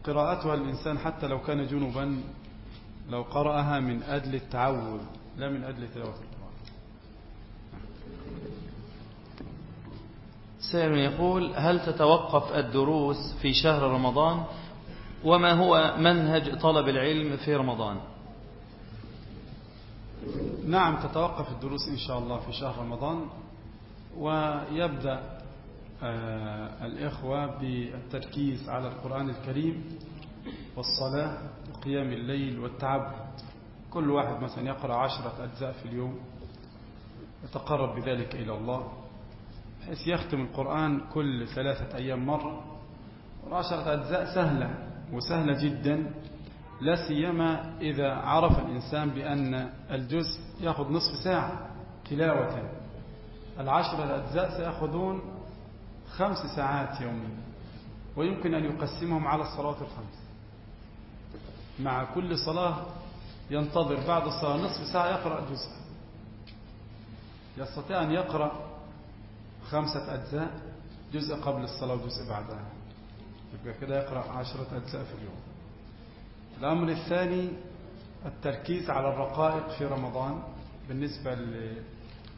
قراءتها الإنسان حتى لو كان جنبا لو قرأها من أجل التعوذ لا من أجل تلاوة القرآن سائل يقول هل تتوقف الدروس في شهر رمضان؟ وما هو منهج طلب العلم في رمضان؟ نعم تتوقف الدروس إن شاء الله في شهر رمضان ويبدأ آه، الإخوة بالتركيز على القرآن الكريم والصلاة وقيام الليل والتعبد كل واحد مثلا يقرأ عشرة أجزاء في اليوم يتقرب بذلك إلى الله. بحيث يختم القرآن كل ثلاثة أيام مرة. والعشرة أجزاء سهلة وسهلة جدا. لا سيما إذا عرف الإنسان بأن الجزء يأخذ نصف ساعة تلاوة. العشرة أجزاء سيأخذون خمس ساعات يوميا. ويمكن أن يقسمهم على الصلوات الخمس. مع كل صلاة ينتظر بعد الصلاة نصف ساعة يقرأ جزء يستطيع أن يقرأ خمسة أجزاء جزء قبل الصلاة وجزء بعدها. يبقى كده يقرأ عشرة أجزاء في اليوم. الأمر الثاني التركيز على الرقائق في رمضان بالنسبة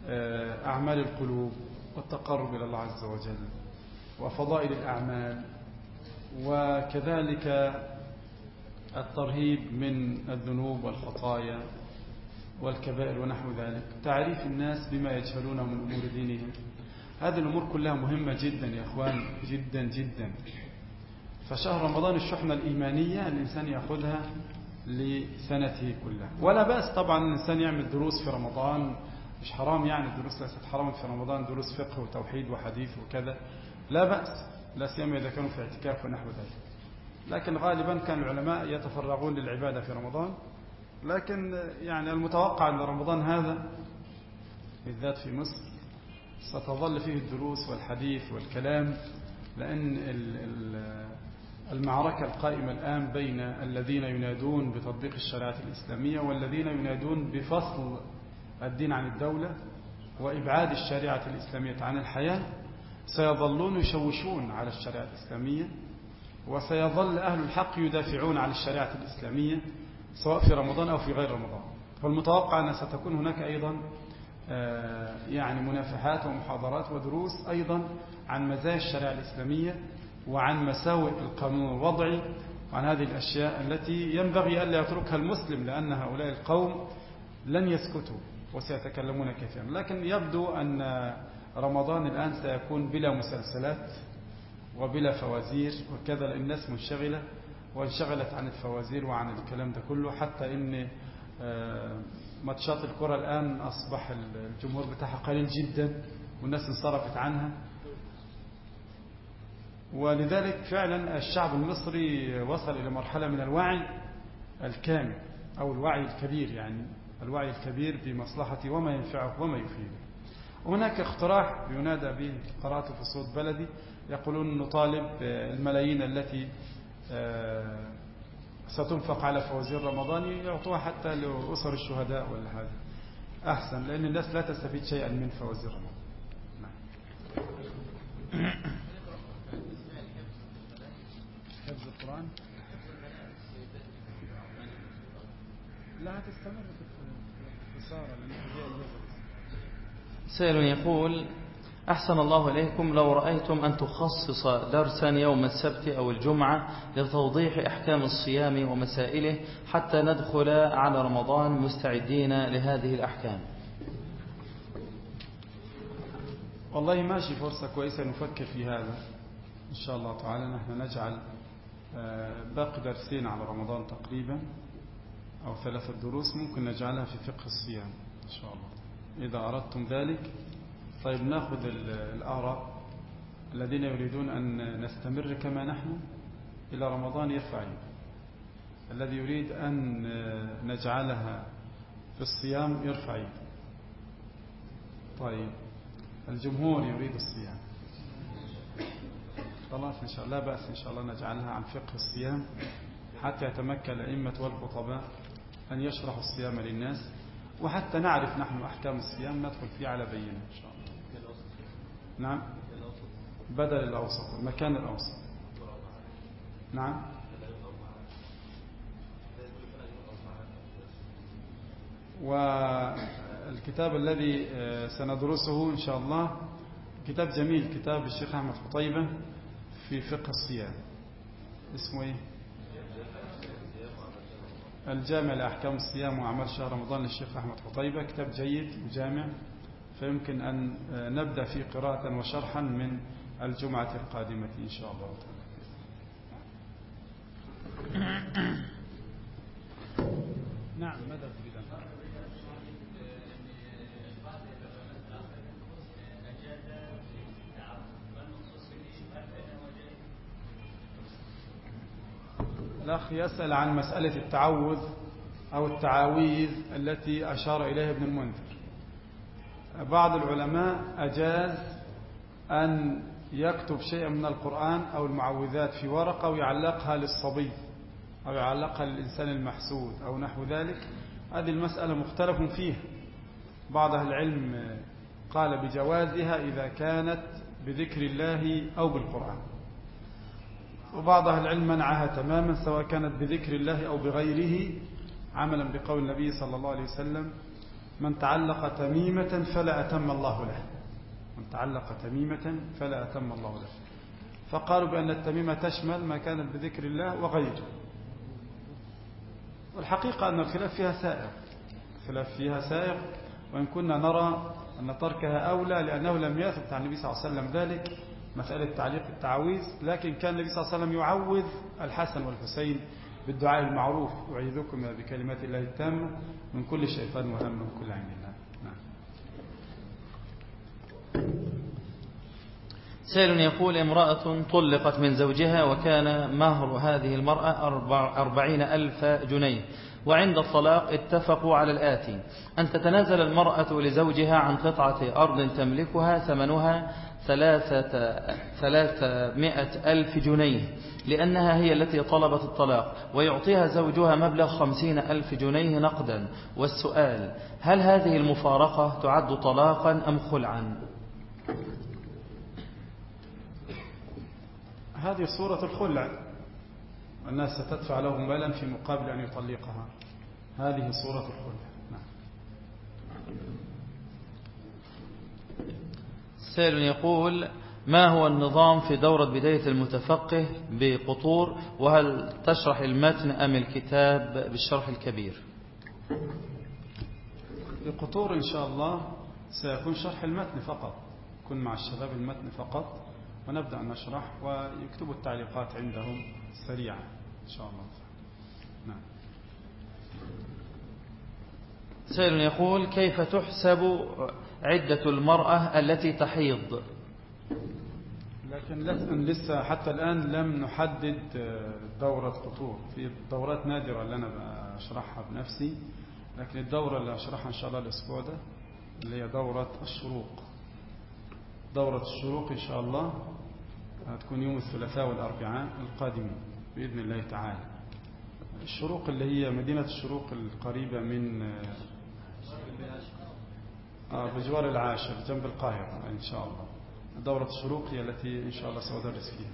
لأعمال القلوب والتقرب إلى الله عز وجل وفضائل الأعمال وكذلك الترهيب من الذنوب والخطايا والكبائر ونحو ذلك. تعريف الناس بما يجهلونه من أمور دينهم. هذه الأمور كلها مهمة جدا يا أخوان جدا جدا. فشهر رمضان الشحنة الإيمانية الإنسان يأخذها لسنته كلها. ولا بأس طبعا الإنسان يعمل دروس في رمضان. مش حرام يعني الدروس ليست حرام في رمضان دروس فقه وتوحيد وحديث وكذا. لا بأس لا سيما إذا كانوا في اعتكاف ونحو ذلك. لكن غالبا كان العلماء يتفرغون للعبادة في رمضان. لكن يعني المتوقع أن رمضان هذا بالذات في مصر ستظل فيه الدروس والحديث والكلام لأن المعركة القائمة الآن بين الذين ينادون بتطبيق الشريعة الإسلامية والذين ينادون بفصل الدين عن الدولة وإبعاد الشريعة الإسلامية عن الحياة سيظلون يشوشون على الشريعة الإسلامية وسيظل أهل الحق يدافعون عن الشريعة الإسلامية سواء في رمضان أو في غير رمضان. فالمتوقع أن ستكون هناك أيضا يعني منافحات ومحاضرات ودروس أيضا عن مزايا الشريعة الإسلامية وعن مساوئ القانون الوضعي وعن هذه الأشياء التي ينبغي ألا يتركها المسلم لأن هؤلاء القوم لن يسكتوا وسيتكلمون كثيرا. لكن يبدو أن رمضان الآن سيكون بلا مسلسلات وبلا فوازير وكذا الناس منشغلة وانشغلت عن الفوازير وعن الكلام ده كله حتى إن ماتشات الكرة الآن أصبح الجمهور بتاعها قليل جدا والناس انصرفت عنها. ولذلك فعلا الشعب المصري وصل إلى مرحلة من الوعي الكامل أو الوعي الكبير يعني الوعي الكبير بمصلحة وما ينفعه وما يفيده. وهناك اقتراح ينادى به قرأته في صوت بلدي يقولون نطالب الملايين التي ستنفق على فوازير رمضان يعطوها حتى لأسر الشهداء ولا هذا أحسن لأن الناس لا تستفيد شيئا من فوازير رمضان حفظ القرآن. لا تستمر في الخسارة سائل يقول أحسن الله إليكم لو رأيتم أن تخصص درسا يوم السبت أو الجمعة لتوضيح أحكام الصيام ومسائله حتى ندخل على رمضان مستعدين لهذه الأحكام. والله ماشي فرصة كويسة نفكر في هذا. إن شاء الله تعالى نحن نجعل آه، باقي درسين على رمضان تقريبا أو ثلاثة دروس ممكن نجعلها في فقه الصيام إن شاء الله. إذا أردتم ذلك طيب نأخذ الآراء الذين يريدون أن نستمر كما نحن إلى رمضان يرفع الذي يريد أن نجعلها في الصيام يرفع طيب الجمهور يريد الصيام. خلاص إن شاء الله بأس إن شاء الله نجعلها عن فقه الصيام حتى يتمكن الأئمة والخطباء أن يشرحوا الصيام للناس. وحتى نعرف نحن أحكام الصيام ندخل فيه على بينة إن شاء الله. نعم. بدل الأوسط المكان الأوسط. نعم. والكتاب الذي آه، سندرسه إن شاء الله كتاب جميل كتاب الشيخ أحمد خطيبة في فقه الصيام. اسمه إيه؟ الجامع لأحكام الصيام وأعمال شهر رمضان للشيخ أحمد خطيبة كتاب جيد وجامع فيمكن أن نبدأ فيه قراءة وشرحا من الجمعة القادمة إن شاء الله نعم ماذا تريد الأخ يسأل عن مسألة التعوذ أو التعاويذ التي أشار إليها ابن المنذر. بعض العلماء أجاز أن يكتب شيئا من القرآن أو المعوذات في ورقة ويعلقها للصبي أو يعلقها للإنسان المحسود أو نحو ذلك. هذه المسألة مختلف فيها. بعض أهل العلم قال بجوازها إذا كانت بذكر الله أو بالقرآن. وبعض أهل العلم منعها تماما سواء كانت بذكر الله أو بغيره عملا بقول النبي صلى الله عليه وسلم من تعلق تميمة فلا أتم الله له. من تعلق تميمة فلا أتم الله له. فقالوا بأن التميمة تشمل ما كانت بذكر الله وغيره. والحقيقة أن الخلاف فيها سائر الخلاف فيها سائر وإن كنا نرى أن تركها أولى لأنه لم يثبت عن النبي صلى الله عليه وسلم ذلك مسألة تعليق التعويذ لكن كان النبي صلى الله عليه وسلم يعوذ الحسن والحسين بالدعاء المعروف أعيذكم بكلمات الله التامة من كل شيطان وهم من كل عين الله نعم. سائل يقول امرأة طلقت من زوجها وكان مهر هذه المرأة أربعين ألف جنيه وعند الطلاق اتفقوا على الآتي. أن تتنازل المرأة لزوجها عن قطعة أرض تملكها ثمنها ثلاثة ثلاثمائة ألف جنيه لأنها هي التي طلبت الطلاق ويعطيها زوجها مبلغ خمسين ألف جنيه نقدا. والسؤال هل هذه المفارقة تعد طلاقا أم خلعا؟ هذه صورة الخلع. الناس ستدفع له مالا في مقابل أن يطلقها. هذه صورة الخلع سائل يقول ما هو النظام في دورة بداية المتفقه بقطور؟ وهل تشرح المتن أم الكتاب بالشرح الكبير؟ بقطور إن شاء الله سيكون شرح المتن فقط. كن مع الشباب المتن فقط ونبدأ نشرح ويكتبوا التعليقات عندهم سريعا. إن شاء الله. نعم. سائل يقول كيف تحسب عدة المرأة التي تحيض؟ لكن لسه حتى الآن لم نحدد دورة قطور في دورات نادرة اللي أنا أشرحها بنفسي لكن الدورة اللي أشرحها إن شاء الله الأسبوع ده اللي هي دورة الشروق. دورة الشروق إن شاء الله هتكون يوم الثلاثاء والأربعاء القادمين. بإذن الله تعالى. الشروق اللي هي مدينة الشروق القريبة من آه بجوار العاشر جنب القاهرة إن شاء الله. دورة الشروق هي التي إن شاء الله سأدرس فيها.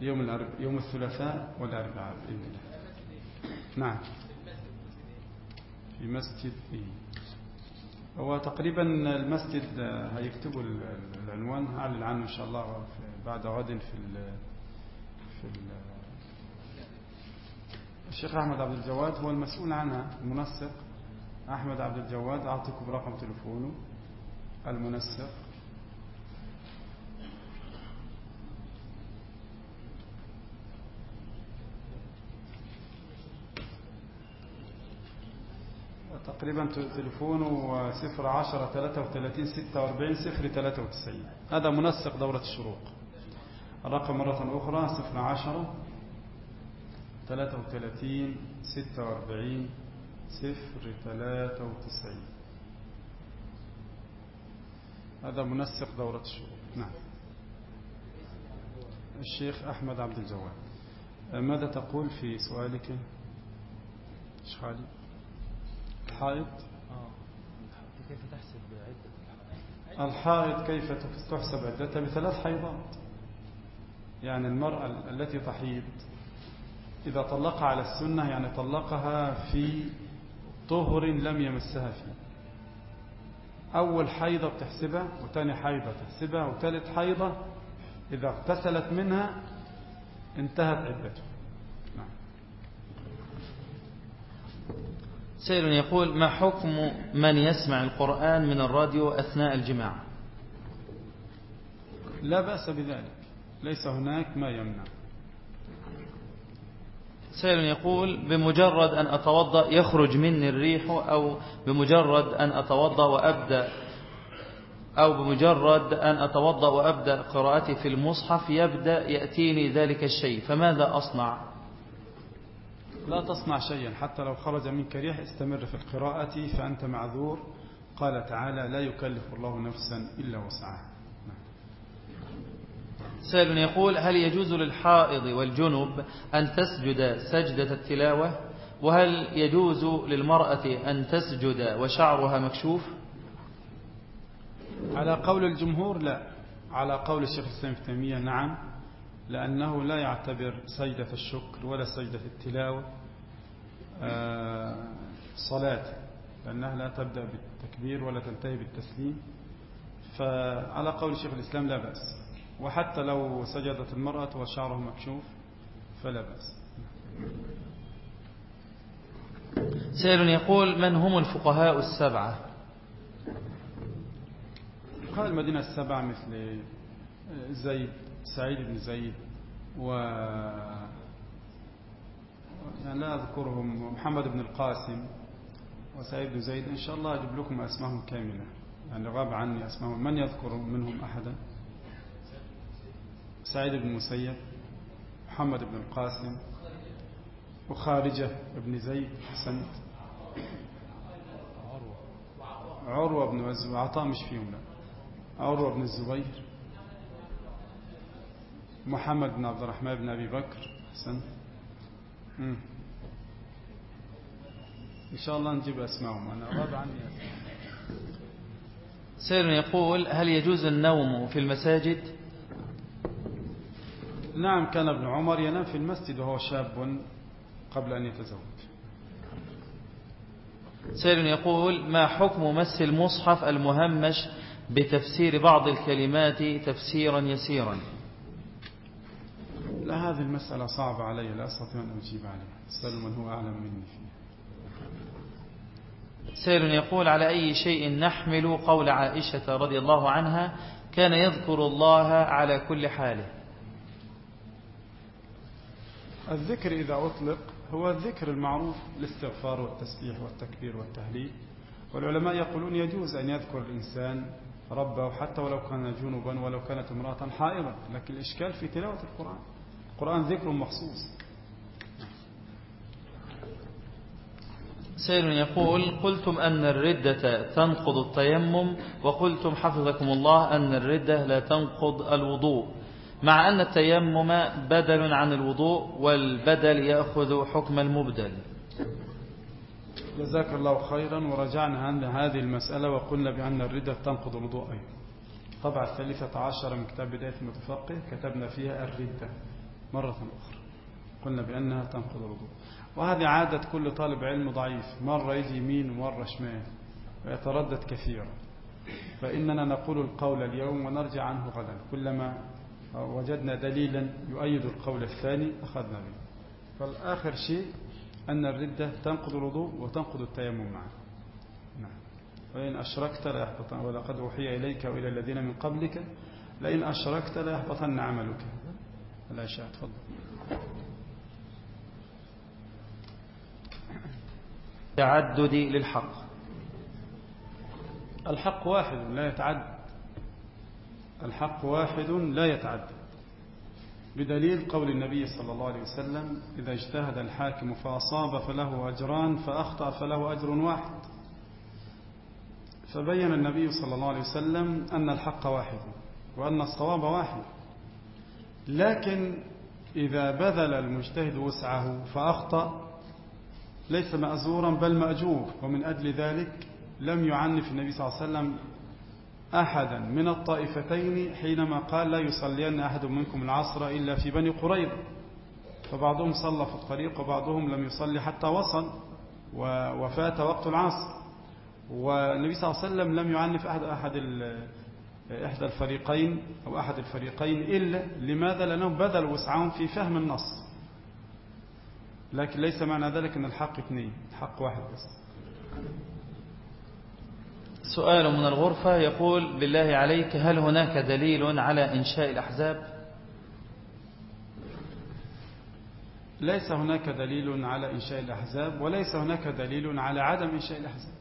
يوم الأرب... يوم الثلاثاء والأربعاء بإذن الله. نعم. في مسجد إيه؟ هو تقريبا المسجد هيكتبوا العنوان هعلن عنه إن شاء الله بعد غد في ال في الشيخ أحمد عبد الجواد هو المسؤول عنها المنسق. أحمد عبد الجواد أعطيكم رقم تليفونه. المنسق. تقريبا تليفونه وثلاثين 10 33 46 ثلاثة 93 هذا منسق دورة الشروق. الرقم مرة أخرى 0 10 ثلاثة وثلاثين ستة وأربعين صفر ثلاثة وتسعين. هذا منسق دورة الشروق نعم. الشيخ أحمد عبد الجواد. ماذا تقول في سؤالك؟ شحالي الحائط؟ كيف تحسب عدة الحائط؟ كيف تحسب عدتها بثلاث حيضات. يعني المرأة التي تحيض إذا طلقها على السنة يعني طلقها في طهر لم يمسها فيه. أول حيضة بتحسبها وثاني حيضة تحسبها وثالث حيضة إذا اغتسلت منها انتهت عدته نعم. سائل يقول ما حكم من يسمع القرآن من الراديو أثناء الجماع لا بأس بذلك. ليس هناك ما يمنع. سائل يقول بمجرد أن أتوضأ يخرج مني الريح أو بمجرد أن أتوضأ وأبدأ أو بمجرد أن أتوضأ وأبدأ قراءتي في المصحف يبدأ يأتيني ذلك الشيء. فماذا أصنع؟ لا تصنع شيئا حتى لو خرج منك ريح استمر في القراءة فأنت معذور. قال تعالى لا يكلف الله نفسا إلا وسعها. سائل يقول هل يجوز للحائض والجنب أن تسجد سجدة التلاوة؟ وهل يجوز للمرأة أن تسجد وشعرها مكشوف؟ على قول الجمهور لا. على قول الشيخ الإسلام تيمية نعم. لأنه لا يعتبر سجدة الشكر ولا سجدة التلاوة آه، صلاة لأنها لا تبدأ بالتكبير ولا تنتهي بالتسليم. فعلى قول الشيخ الإسلام لا بأس. وحتى لو سجدت المرأة وشعره مكشوف فلا بأس. سائل يقول من هم الفقهاء السبعة؟ قال المدينة السبعة مثل زيد سعيد بن زيد و يعني لا أذكرهم محمد بن القاسم وسعيد بن زيد. إن شاء الله أجيب لكم أسمائهم كاملة. يعني غاب عني أسمائهم من يذكر منهم أحدا؟ سعيد بن مسيب محمد بن القاسم وخارجة بن زيد حسنت عروة بن الزبير عطاء مش فيهم لا. عروة بن الزبير محمد بن عبد الرحمن بن أبي بكر حسن. إن شاء الله نجيب أسمائهم أنا غاب عني أسمائهم سير يقول هل يجوز النوم في المساجد؟ نعم كان ابن عمر ينام في المسجد وهو شاب قبل أن يتزوج. سير يقول ما حكم مس المصحف المهمش بتفسير بعض الكلمات تفسيرا يسيرا؟ لا هذه المسألة صعبة علي لا أستطيع أن أجيب عليها. اسأل من هو أعلم مني فيها. سير يقول على أي شيء نحمل قول عائشة رضي الله عنها كان يذكر الله على كل حاله؟ الذكر إذا أطلق هو الذكر المعروف الاستغفار والتسبيح والتكبير والتهليل. والعلماء يقولون يجوز أن يذكر الإنسان ربه حتى ولو كان جنوبا ولو كانت امرأة حائضا لكن الإشكال في تلاوة القرآن. القرآن ذكر مخصوص. سير يقول قلتم أن الردة تنقض التيمم وقلتم حفظكم الله أن الردة لا تنقض الوضوء. مع أن التيمم بدل عن الوضوء والبدل يأخذ حكم المبدل. جزاك الله خيرا. ورجعنا عن هذه المسألة وقلنا بأن الردة تنقض الوضوء أيضا الثالثة عشر من كتاب بداية المتفقه كتبنا فيها الردة مرة أخرى. قلنا بأنها تنقض الوضوء وهذه عادة كل طالب علم ضعيف. مرة يجي يمين ومرة شمال. ويتردد كثيرا. فإننا نقول القول اليوم ونرجع عنه غدا. كلما وجدنا دليلا يؤيد القول الثاني أخذنا به. فالآخر شيء أن الردة تنقض الوضوء وتنقض التيمم معا نعم. وإن أشركت لا يحبطن ولقد أوحي إليك وإلى الذين من قبلك لئن أشركت لا يحبطن عملك. العشاء تفضل. تعدد للحق. الحق واحد لا يتعدد. الحق واحد لا يتعدد بدليل قول النبي صلى الله عليه وسلم إذا اجتهد الحاكم فأصاب فله أجران فأخطأ فله أجر واحد. فبين النبي صلى الله عليه وسلم أن الحق واحد وأن الصواب واحد. لكن إذا بذل المجتهد وسعه فأخطأ ليس مأزورا بل مأجور ومن أجل ذلك لم يعنف النبي صلى الله عليه وسلم أحدا من الطائفتين حينما قال لا يصلين أحد منكم العصر إلا في بني قريظة فبعضهم صلى في الطريق وبعضهم لم يصلي حتى وصل وفات وقت العصر. والنبي صلى الله عليه وسلم لم يعنف أحد, أحد إحدى الفريقين أو أحد الفريقين إلا لماذا؟ لأنهم بذلوا وسعهم في فهم النص. لكن ليس معنى ذلك أن الحق اثنين الحق واحد بس. سؤال من الغرفة يقول بالله عليك هل هناك دليل على إنشاء الأحزاب؟ ليس هناك دليل على إنشاء الأحزاب وليس هناك دليل على عدم إنشاء الأحزاب.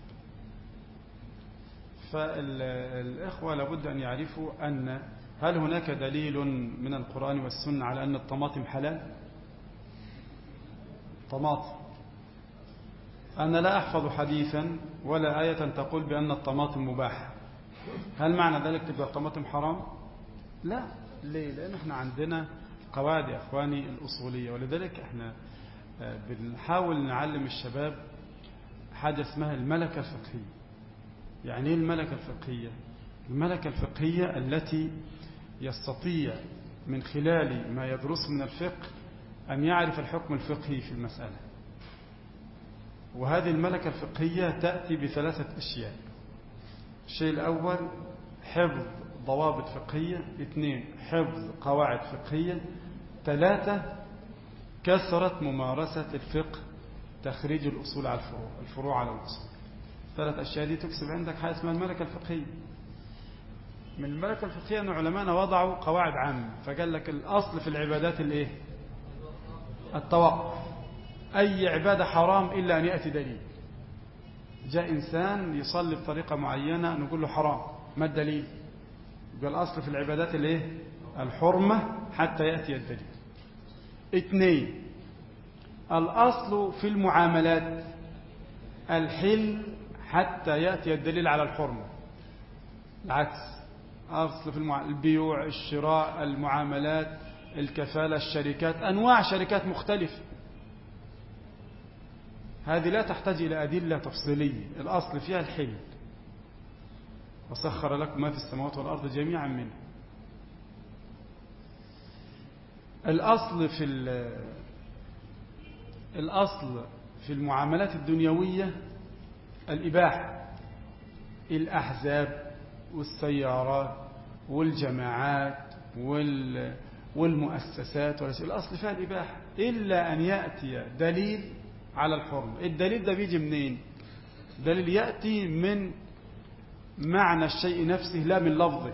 فالإخوة لابد أن يعرفوا أن هل هناك دليل من القرآن والسنة على أن الطماطم حلال؟ طماطم. أنا لا أحفظ حديثا ولا آية تقول بأن الطماطم مباحة. هل معنى ذلك تبقى الطماطم حرام؟ لا. ليه؟ لأن إحنا عندنا قواعد يا أخواني الأصولية ولذلك إحنا آه، بنحاول نعلم الشباب حاجة اسمها الملكة الفقهية. يعني إيه الملكة الفقهية؟ الملكة الفقهية التي يستطيع من خلال ما يدرس من الفقه أن يعرف الحكم الفقهي في المسألة. وهذه الملكة الفقهية تأتي بثلاثة أشياء. الشيء الأول حفظ ضوابط فقهية. اثنين حفظ قواعد فقهية. ثلاثة كثرة ممارسة الفقه تخريج الأصول على الفروع الفروع على الأصول. ثلاث أشياء دي تكسب عندك حاجة اسمها الملكة الفقهية. من الملكة الفقهية أن علماءنا وضعوا قواعد عامة فقال لك الأصل في العبادات الإيه؟ التوقف. أي عبادة حرام إلا أن يأتي دليل. جاء إنسان يصلي بطريقة معينة نقول له حرام ما الدليل؟ يبقى الأصل في العبادات الايه الحرمة حتى يأتي الدليل. اثنين الأصل في المعاملات الحل حتى يأتي الدليل على الحرمة. العكس أصل في البيوع الشراء المعاملات الكفالة الشركات أنواع شركات مختلفة. هذه لا تحتاج إلى أدلة تفصيلية الأصل فيها الحل وسخر لكم ما في السماوات والأرض جميعا منه. الأصل في الأصل في المعاملات الدنيوية الإباحة الأحزاب والسيارات والجماعات والمؤسسات الأصل فيها الإباحة. إلا أن يأتي دليل على الحرمة الدليل ده بيجي منين؟ دليل يأتي من معنى الشيء نفسه لا من لفظه.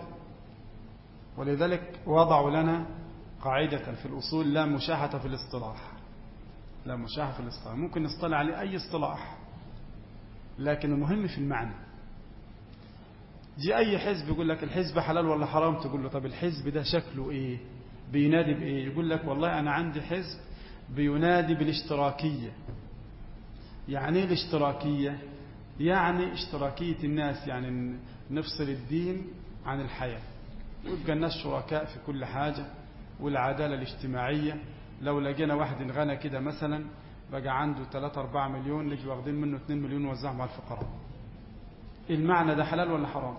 ولذلك وضعوا لنا قاعدة في الأصول لا مشاحة في الاصطلاح. لا مشاحة في الاصطلاح. ممكن نصطلع عليه أي اصطلاح لكن المهم في المعنى. جي أي حزب يقول لك الحزب حلال ولا حرام؟ تقول له طب الحزب ده شكله إيه؟ بينادي بإيه؟ يقول لك والله أنا عندي حزب بينادي بالاشتراكية. يعني إيه الاشتراكية؟ يعني اشتراكية الناس يعني نفصل الدين عن الحياة. ويبقى الناس شركاء في كل حاجة والعدالة الاجتماعية. لو لقينا واحد انغنى كده مثلا بقى عنده 3 4 مليون نجي واخدين منه 2 مليون نوزعهم على الفقراء. المعنى ده حلال ولا حرام؟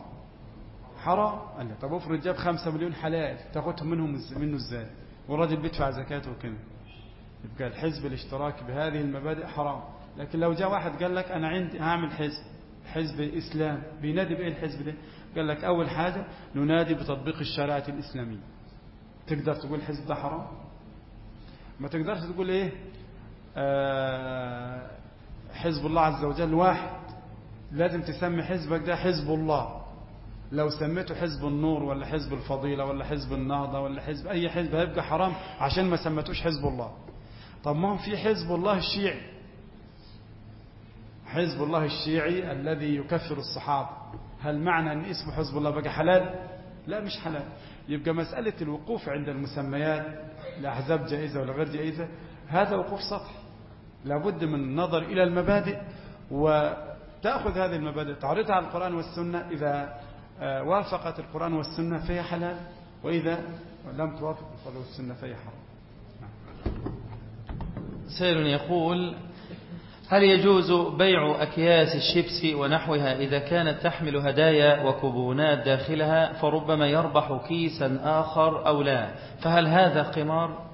حرام. قال لي طب افرض جاب 5 مليون حلال تاخدهم منهم منه إزاي؟ والراجل بيدفع زكاته وكده. يبقى الحزب الاشتراكي بهذه المبادئ حرام. لكن لو جاء واحد قال لك أنا عندي هعمل حزب حزب إسلام بينادي بإيه الحزب ده؟ قال لك أول حاجة ننادي بتطبيق الشريعة الإسلامية. تقدر تقول الحزب ده حرام؟ ما تقدرش تقول إيه؟ آه حزب الله عز وجل واحد. لازم تسمي حزبك ده حزب الله. لو سميته حزب النور ولا حزب الفضيلة ولا حزب النهضة ولا حزب أي حزب هيبقى حرام عشان ما سميتوش حزب الله. طب ما هو في حزب الله الشيعي حزب الله الشيعي الذي يكفر الصحابة. هل معنى أن اسمه حزب الله بقى حلال؟ لا مش حلال. يبقى مسألة الوقوف عند المسميات الأحزاب جائزة ولا غير جائزة هذا وقوف سطحي. لابد من النظر إلى المبادئ وتأخذ هذه المبادئ. تعرضها على القرآن والسنة إذا وافقت القرآن والسنة فهي حلال وإذا لم توافق القرآن والسنة فهي حرام. سائل يقول هل يجوز بيع أكياس الشيبسي ونحوها إذا كانت تحمل هدايا وكوبونات داخلها فربما يربح كيسا آخر أو لا؟ فهل هذا قمار؟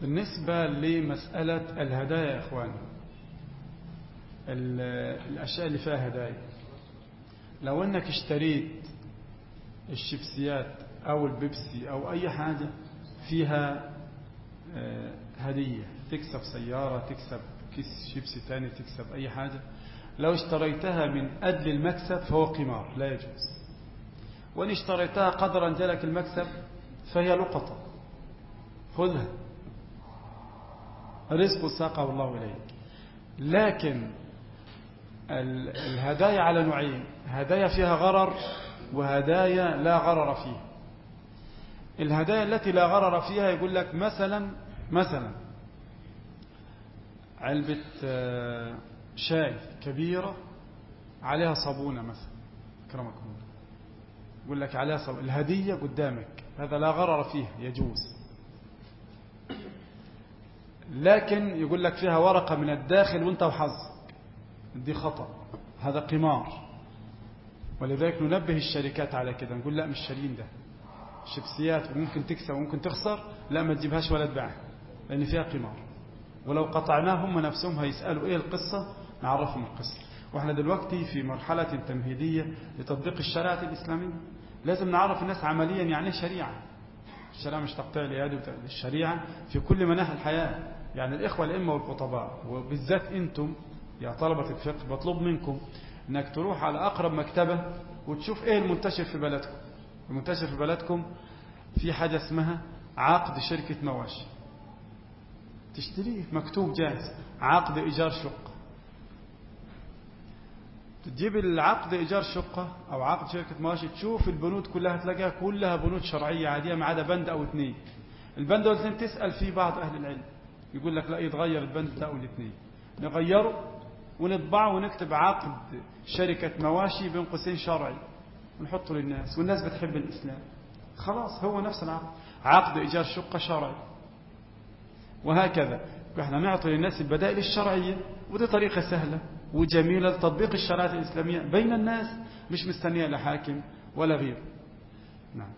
بالنسبة لمسألة الهدايا يا إخوان الأشياء اللي فيها هدايا لو أنك اشتريت الشيبسيات أو البيبسي أو أي حاجة فيها هدية تكسب سيارة تكسب كيس شيبسي تاني تكسب أي حاجة. لو اشتريتها من أجل المكسب فهو قمار لا يجوز. وإن اشتريتها قدرا وجالك المكسب فهي لقطة. خذها. رزق ساقه الله إليك. لكن الهدايا على نوعين. هدايا فيها غرر وهدايا لا غرر فيها الهدايا التي لا غرر فيها يقول لك مثلا مثلا علبة شاي كبيرة عليها صابونة مثلا كرمكم الله يقول لك عليها صابونة الهدية قدامك هذا لا غرر فيه يجوز. لكن يقول لك فيها ورقة من الداخل وانت وحظك دي خطأ هذا قمار. ولذلك ننبه الشركات على كده نقول لا مش شارين ده. شيبسيات وممكن تكسب وممكن تخسر لا ما تجيبهاش ولا تبيعها لأن فيها قمار. ولو قطعناه هم نفسهم هيسألوا إيه القصة؟ نعرفهم القصة. وإحنا دلوقتي في مرحلة تمهيدية لتطبيق الشريعة الإسلامية. لازم نعرف الناس عمليا يعني شريعة. الشريعة مش تقطيع اليد الشريعة في كل مناحي الحياة. يعني الإخوة الأئمة والخطباء وبالذات أنتم يا طلبة الفقه بطلب منكم أنك تروح على أقرب مكتبة وتشوف إيه المنتشر في بلدكم. المنتشر في بلدكم في حاجة اسمها عقد شركة مواشي تشتريه مكتوب جاهز. عقد إيجار شقة. تجيب العقد إيجار شقة أو عقد شركة مواشي تشوف البنود كلها تلاقيها كلها بنود شرعية عادية ما عدا بند أو اثنين البند أو الاثنين تسأل فيه بعض أهل العلم. يقول لك لا يتغير البند ده أو الاثنين نغيره ونطبعه ونكتب عقد شركة مواشي بين قوسين شرعي. ونحطه للناس. والناس بتحب الإسلام. خلاص هو نفس العقد. عقد إيجار شقة شرعي. وهكذا. إحنا نعطي للناس البدائل الشرعية ودي طريقة سهلة وجميلة لتطبيق الشرائع الإسلامية بين الناس مش مستنية لحاكم ولا غيره. نعم.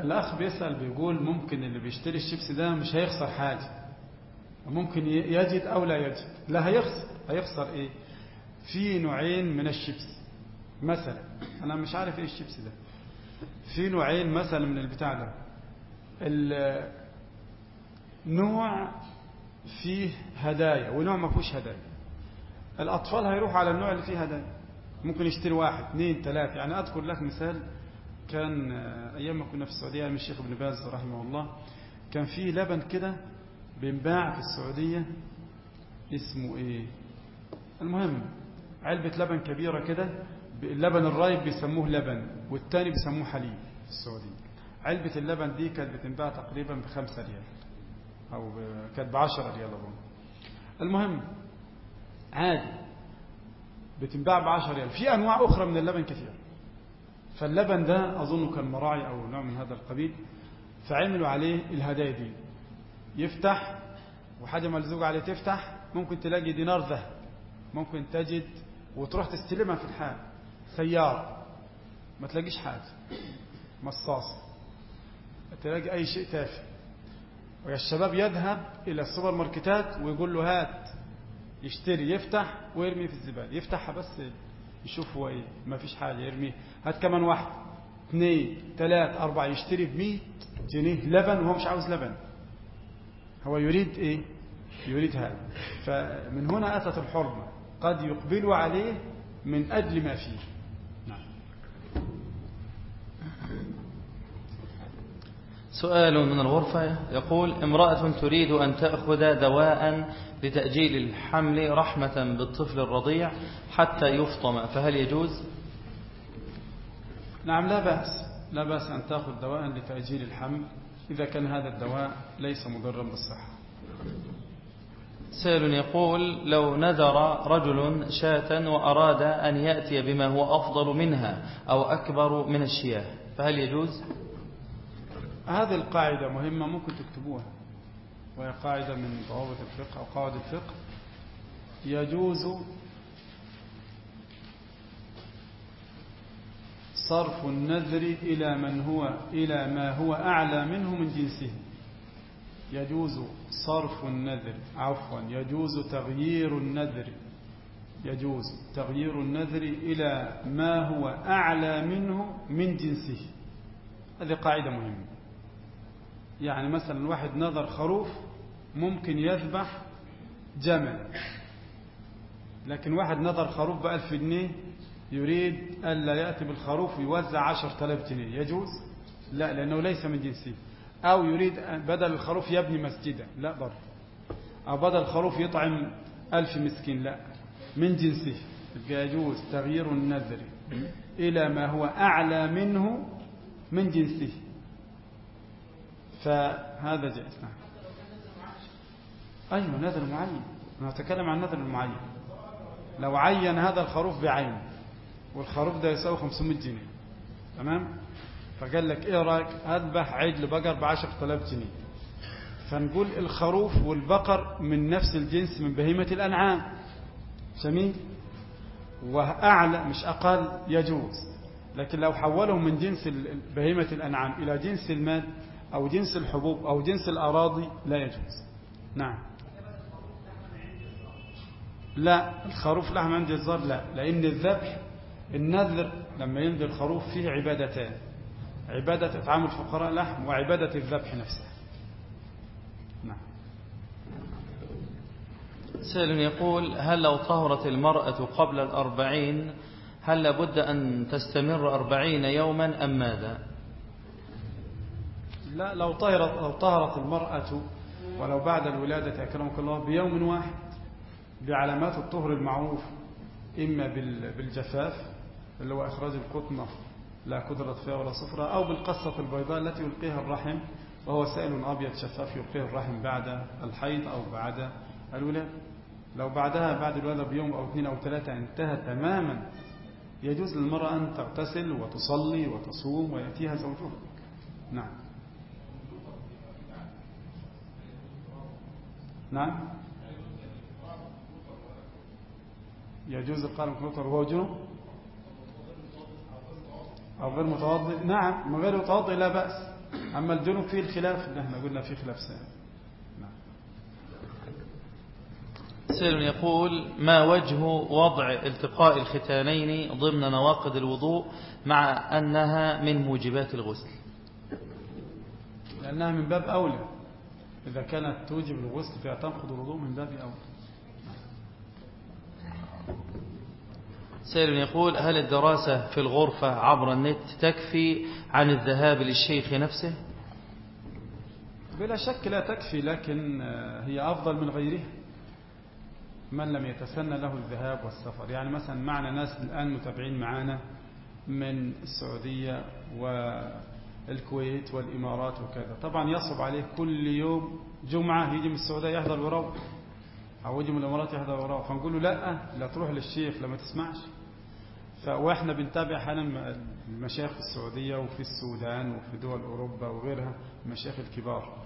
الأخ بيسأل بيقول ممكن اللي بيشتري الشيبسي ده مش هيخسر حاجة. ممكن يجد أو لا يجد. لا هيخسر. هيخسر إيه؟ في نوعين من الشيبسي مثلا أنا مش عارف إيه الشيبسي ده. في نوعين مثلا من البتاع ده. نوع فيه هدايا ونوع ما فيهوش هدايا. الأطفال هيروحوا على النوع اللي فيه هدايا. ممكن يشتري واحد اثنين ثلاثة. يعني أذكر لك مثال. كان أيام ما كنا في السعودية من الشيخ ابن باز رحمه الله كان في لبن كده بينباع في السعودية اسمه إيه؟ المهم علبة لبن كبيرة كده اللبن الرايب بيسموه لبن والتاني بيسموه حليب في السعودية. علبة اللبن دي كانت بتنباع تقريبا بخمسة ريال أو كانت بعشرة ريال أظن. المهم عادي بتنباع بعشرة ريال. في أنواع أخرى من اللبن كثير فاللبن ده أظنه كان مراعي أو نوع من هذا القبيل فعملوا عليه الهدايا دي. يفتح وحاجة ملزوقة عليه تفتح ممكن تلاقي دينار ذهب. ممكن تجد وتروح تستلمها في الحال. سيارة. ما تلاقيش حاجة. مصاصة تلاقي أي شيء تافه. والشباب يذهب إلى السوبر ماركتات ويقول له هات. يشتري يفتح ويرمي في الزبالة. يفتحها بس يشوف هو إيه. ما فيش حاجة يرمي. هات كمان واحد. اثنين ثلاث أربعة. يشتري بمية جنيه لبن وهو مش عاوز لبن. هو يريد إيه؟ يريد هذا. فمن هنا أتت الحرمة. قد يقبلوا عليه من أجل ما فيه. نعم. سؤال من الغرفة. يقول امرأة تريد أن تأخذ دواء لتأجيل الحمل رحمة بالطفل الرضيع حتى يفطم. فهل يجوز؟ نعم لا بأس. لا بأس أن تأخذ دواء لتأجيل الحمل. إذا كان هذا الدواء ليس مضرا بالصحة. سائل يقول لو نذر رجل شاة وأراد أن يأتي بما هو أفضل منها أو أكبر من الشياه فهل يجوز؟ هذه القاعدة مهمة ممكن تكتبوها. وهي قاعدة من ضوابط الفقه أو قواعد الفقه. يجوز صرف النذر إلى من هو إلى ما هو أعلى منه من جنسه. يجوز صرف النذر عفوا يجوز تغيير النذر. يجوز تغيير النذر إلى ما هو أعلى منه من جنسه. هذه قاعدة مهمة. يعني مثلا واحد نذر خروف ممكن يذبح جمل. لكن واحد نذر خروف بألف جنيه يريد ألا يأتي بالخروف ويوزع عشر تلاف جنيه. يجوز؟ لا لأنه ليس من جنسه. أو يريد بدل الخروف يبني مسجدا. لا برضه. أو بدل الخروف يطعم ألف مسكين. لا. من جنسه. يجوز تغيير النذر إلى ما هو أعلى منه من جنسه. فهذا جائز. نعم. أيوة نذر معين. نتكلم عن نذر معين. لو عين هذا الخروف بعين والخروف ده يساوي 500 جنيه. تمام؟ فقال لك إيه رأيك؟ أذبح عجل بقر ب 10000 جنيه. فنقول الخروف والبقر من نفس الجنس من بهيمة الأنعام. جميل؟ وأعلى مش أقل يجوز. لكن لو حولهم من جنس بهيمة الأنعام إلى جنس المال أو جنس الحبوب أو جنس الأراضي لا يجوز. نعم. لا الخروف لحم عند الزار لا. لأن الذبح النذر لما ينذر الخروف فيه عبادتان عبادة إطعام الفقراء لحم وعبادة الذبح نفسها نعم. سائل يقول هل لو طهرت المرأة قبل الأربعين هل لابد أن تستمر أربعين يوما أم ماذا؟ لا لو طهرت, لو طهرت المرأة ولو بعد الولادة أكرمك الله بيوم واحد بعلامات الطهر المعروف إما بالجفاف اللي هو إخراج القطنة لا قدرة فيها ولا صفرة أو بالقصة البيضاء التي يلقيها الرحم وهو سائل أبيض شفاف يلقيه الرحم بعد الحيض أو بعد الولادة. لو بعدها بعد الولادة بيوم أو اثنين أو ثلاثة انتهى تماما يجوز للمرأة أن تغتسل وتصلي وتصوم ويأتيها زوجها. نعم. نعم. يجوز القارن وهو جنوب؟ أو غير متوضئ. نعم من غير متوضئ لا بأس. أما الجنوب فيه الخلاف نحن قلنا فيه خلاف سائل نعم. سائل يقول ما وجه وضع التقاء الختانين ضمن نواقض الوضوء مع أنها من موجبات الغسل؟ لأنها من باب أولى. إذا كانت توجب الغسل فيها تنقض الوضوء من باب أولى. سائل يقول هل الدراسة في الغرفة عبر النت تكفي عن الذهاب للشيخ نفسه؟ بلا شك لا تكفي لكن هي أفضل من غيرها. من لم يتسنى له الذهاب والسفر؟ يعني مثلا معنا ناس الآن متابعين معنا من السعودية والكويت والإمارات وكذا. طبعا يصعب عليه كل يوم جمعة يجي من السعودية يحضر ويروح يجي من الإمارات يحضر ويروح فنقول له لا لا تروح للشيخ لما تسمعش. فإحنا بنتابع أحيانا المشايخ في السعودية وفي السودان وفي دول أوروبا وغيرها المشايخ الكبار.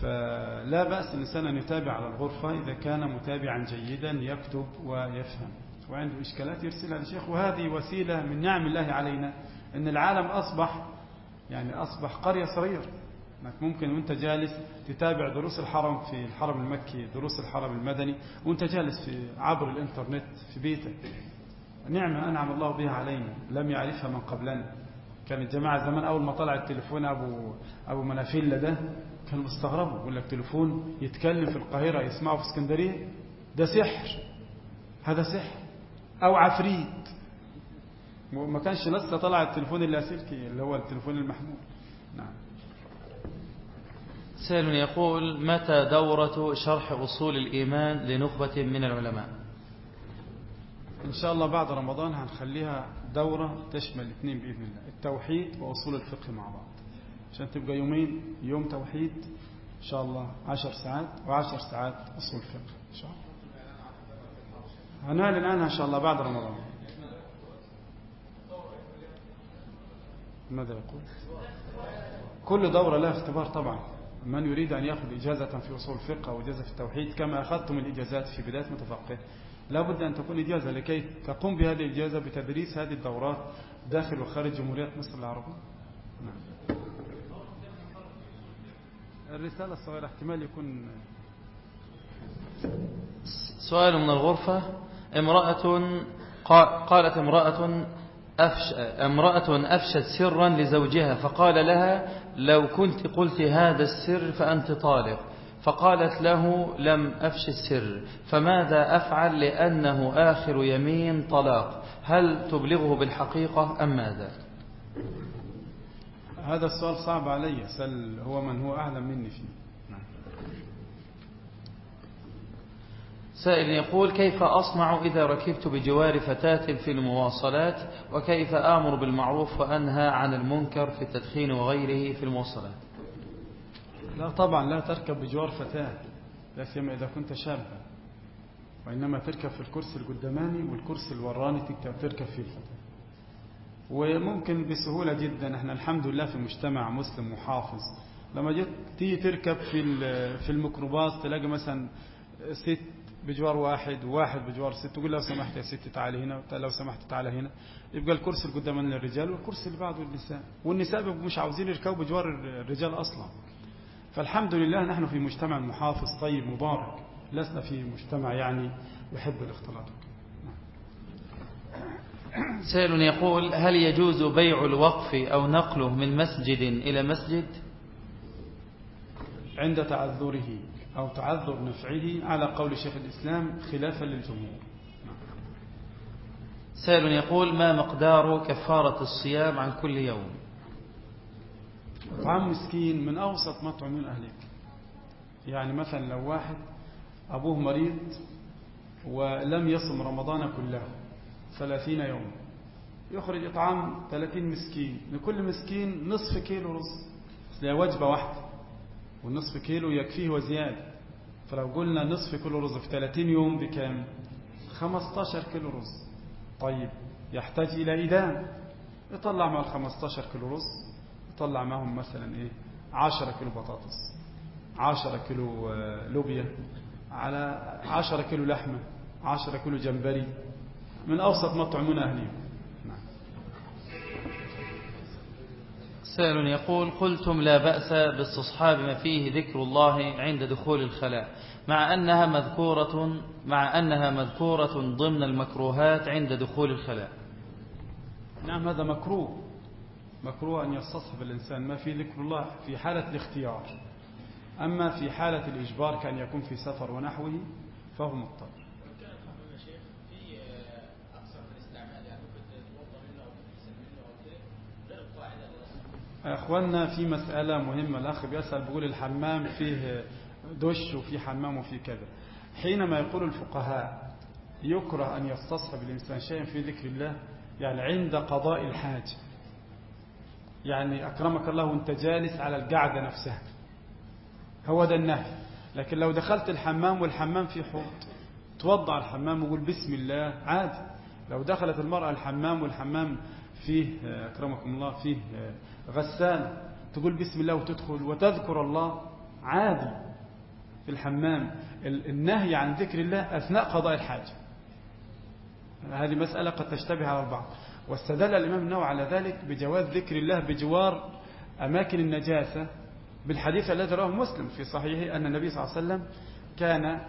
فلا بأس الإنسان أن يتابع على الغرفة إذا كان متابعا جيدا يكتب ويفهم. وعنده إشكالات يرسلها للشيخ. وهذه وسيلة من نعم الله علينا أن العالم أصبح يعني أصبح قرية صغيرة. انك ممكن وانت جالس تتابع دروس الحرم في الحرم المكي دروس الحرم المدني وانت جالس في عبر الانترنت في بيتك. نعمة أنعم الله بها علينا. لم يعرفها من قبلنا. كان الجماعة زمان أول ما طلع التليفون أبو, أبو منافيل ده كانوا مستغربوا يقول لك تليفون يتكلم في القاهرة يسمعه في اسكندرية. ده سحر. هذا سحر. أو عفريت. ما كانش لسه طلع التليفون اللاسلكي اللي هو التليفون المحمول. نعم. سائل يقول متى دورة شرح أصول الإيمان لنخبة من العلماء؟ إن شاء الله بعد رمضان هنخليها دورة تشمل الاثنين بإذن الله التوحيد وأصول الفقه مع بعض. عشان تبقى يومين يوم توحيد إن شاء الله عشر ساعات وعشر ساعات أصول فقه إن شاء الله. هنعلن عنها إن شاء الله بعد رمضان. ماذا يقول؟ كل دورة لها اختبار طبعا. من يريد أن يأخذ إجازة في أصول الفقه أو إجازة في التوحيد كما أخذتم الإجازات في بداية متفقه. لا بد أن تكون إجازة لكي تقوم بهذه الإجازة بتدريس هذه الدورات داخل وخارج جمهورية مصر العربية. نعم. الرسالة الصغيرة احتمال يكون سؤال من الغرفة. امرأة قالت امرأة أفش امرأة أفشت سرا لزوجها فقال لها لو كنت قلت هذا السر فأنت طالق. فقالت له لم أفش السر فماذا أفعل لأنه آخر يمين طلاق؟ هل تبلغه بالحقيقة أم ماذا؟ هذا السؤال صعب علي سل هو من هو أعلم مني فيه نعم. سائل يقول كيف أصنع إذا ركبت بجوار فتاة في المواصلات؟ وكيف آمر بالمعروف وأنهى عن المنكر في التدخين وغيره في المواصلات؟ لا طبعا لا تركب بجوار فتاة لا سيما إذا كنت شابا. وإنما تركب في الكرسي القداماني والكرسي الوراني تركب فيه. الفتاة وممكن بسهولة جدا إحنا الحمد لله في مجتمع مسلم محافظ لما تيجي تركب في في الميكروباص تلاقي مثلا ست بجوار واحد وواحد بجوار ست تقول لو سمحت يا ست تعالي هنا لو سمحت تعالى هنا. يبقى الكرسي اللي قدام للرجال والكرسي اللي بعده للنساء والنساء مش عاوزين يركبوا بجوار الرجال أصلا. فالحمد لله نحن في مجتمع محافظ طيب مبارك. لسنا في مجتمع يعني يحب الاختلاط. سائل يقول هل يجوز بيع الوقف أو نقله من مسجد إلى مسجد؟ عند تعذره. أو تعذر نفعه على قول شيخ الإسلام خلافا للجمهور. سائل يقول ما مقدار كفارة الصيام عن كل يوم؟ طعام مسكين من أوسط ما من أهلك. يعني مثلا لو واحد أبوه مريض ولم يصم رمضان كله ثلاثين يوم يخرج إطعام ثلاثين مسكين لكل مسكين نصف كيلو رز. هي وجبة واحدة. والنصف كيلو يكفيه وزيادة. فلو قلنا نصف كيلو رز في 30 يوم بكام؟ 15 كيلو رز. طيب يحتاج إلى إدام يطلع مع ال 15 كيلو رز يطلع معهم مثلا إيه؟ 10 كيلو بطاطس 10 كيلو آه، لوبيا على 10 كيلو لحمة 10 كيلو جمبري. من أوسط ما طعمون أهليهم. سائل يقول قلتم لا بأس باستصحاب ما فيه ذكر الله عند دخول الخلاء مع أنها مذكورة مع أنها مذكورة ضمن المكروهات عند دخول الخلاء. نعم هذا مكروه. مكروه أن يستصحب الإنسان. ما في ذكر الله في حالة الاختيار. أما في حالة الإجبار كأن يكون في سفر ونحوه فهو مضطر. أخواننا في مسألة مهمة. الأخ بيسأل بيقول الحمام فيه دش وفي حمام وفي كذا. حينما يقول الفقهاء يكره أن يستصحب الإنسان شيئا في ذكر الله يعني عند قضاء الحاجة يعني أكرمك الله وأنت جالس على القعدة نفسها. هو ده النهي. لكن لو دخلت الحمام والحمام فيه حوض توضع الحمام وقول بسم الله عادي. لو دخلت المرأة الحمام والحمام فيه أكرمكم الله فيه غسان تقول بسم الله وتدخل وتذكر الله عادي في الحمام النهي عن ذكر الله أثناء قضاء الحاجة هذه مسألة قد تشتبه على البعض. واستدل الإمام النووي على ذلك بجواز ذكر الله بجوار أماكن النجاسة. بالحديث الذي رواه مسلم في صحيحه أن النبي صلى الله عليه وسلم كان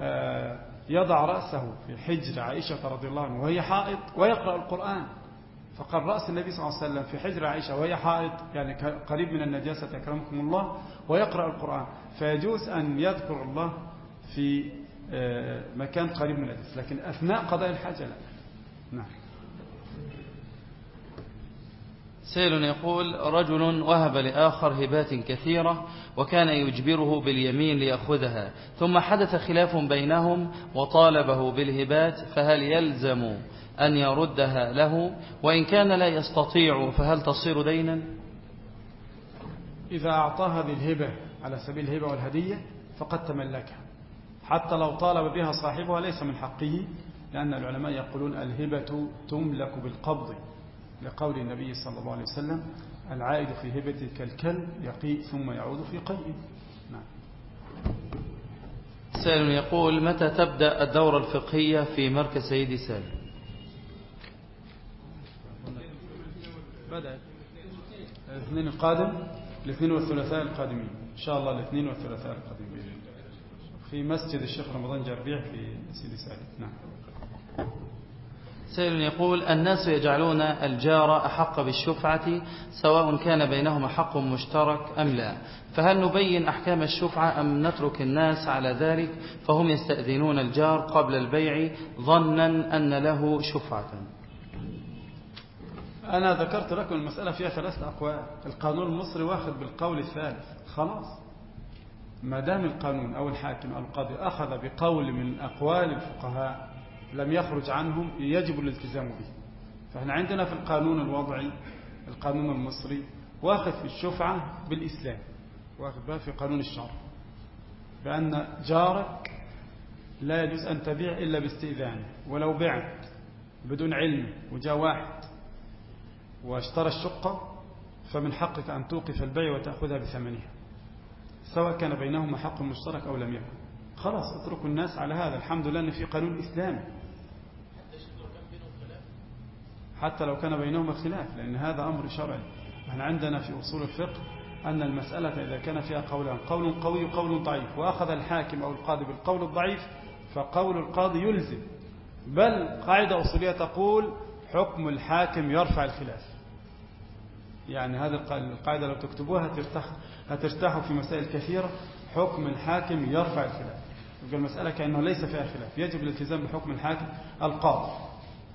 آه، يضع رأسه في حجر عائشة رضي الله عنه وهي حائط ويقرأ القرآن. فقال رأس النبي صلى الله عليه وسلم في حجر عائشة وهي حائط يعني قريب من النجاسة أكرمكم الله ويقرأ القرآن. فيجوز أن يذكر الله في آه، مكان قريب من الحديث لكن أثناء قضاء الحاجة لا. نعم. سيل يقول رجل وهب لآخر هبات كثيرة وكان يجبره باليمين ليأخذها ثم حدث خلاف بينهم وطالبه بالهبات فهل يلزم أن يردها له وإن كان لا يستطيع فهل تصير دينا؟ إذا أعطى هذه الهبة على سبيل الهبة والهدية فقد تملكها. حتى لو طالب بها صاحبها ليس من حقه لأن العلماء يقولون الهبة تملك بالقبض لقول النبي صلى الله عليه وسلم العائد في هبته كالكلب يقيء ثم يعود في قيء. نعم. سائل يقول متى تبدأ الدورة الفقهية في مركز سيدي سالم؟ الاثنين القادم الاثنين والثلاثاء القادمين. إن شاء الله الاثنين والثلاثاء القادمين في مسجد الشيخ رمضان جربيع في سيدي سالم نعم. سائل يقول الناس يجعلون الجار أحق بالشفعة سواء كان بينهما حق مشترك أم لا. فهل نبين أحكام الشفعة أم نترك الناس على ذلك؟ فهم يستأذنون الجار قبل البيع ظنا أن له شفعة. أنا ذكرت لكم المسألة فيها ثلاثة أقوال. القانون المصري واخذ بالقول الثالث. خلاص. ما دام القانون أو الحاكم أو القاضي أخذ بقول من أقوال الفقهاء لم يخرج عنهم يجب الالتزام به. فإحنا عندنا في القانون الوضعي القانون المصري واخذ في الشفعة بالإسلام واخذ بها في قانون الشرع. بأن جارك لا يجوز أن تبيع إلا باستئذانه ولو بعت بدون علم وجاء واحد. واشترى الشقة فمن حقك أن توقف البيع وتأخذها بثمنها سواء كان بينهما حق مشترك أو لم يكن. خلاص اتركوا الناس على هذا. الحمد لله أن في قانون إسلامي. حتى لو كان بينهما خلاف لأن هذا أمر شرعي. إحنا عندنا في أصول الفقه أن المسألة إذا كان فيها قولان قول قوي وقول ضعيف. وأخذ الحاكم أو القاضي بالقول الضعيف فقول القاضي يلزم. بل قاعدة أصولية تقول حكم الحاكم يرفع الخلاف. يعني هذه القاعدة لو تكتبوها هترتاح هترتاحوا في مسائل كثيرة. حكم الحاكم يرفع الخلاف. يبقى المسألة كأنه ليس فيها خلاف. يجب الالتزام بحكم الحاكم القاضي.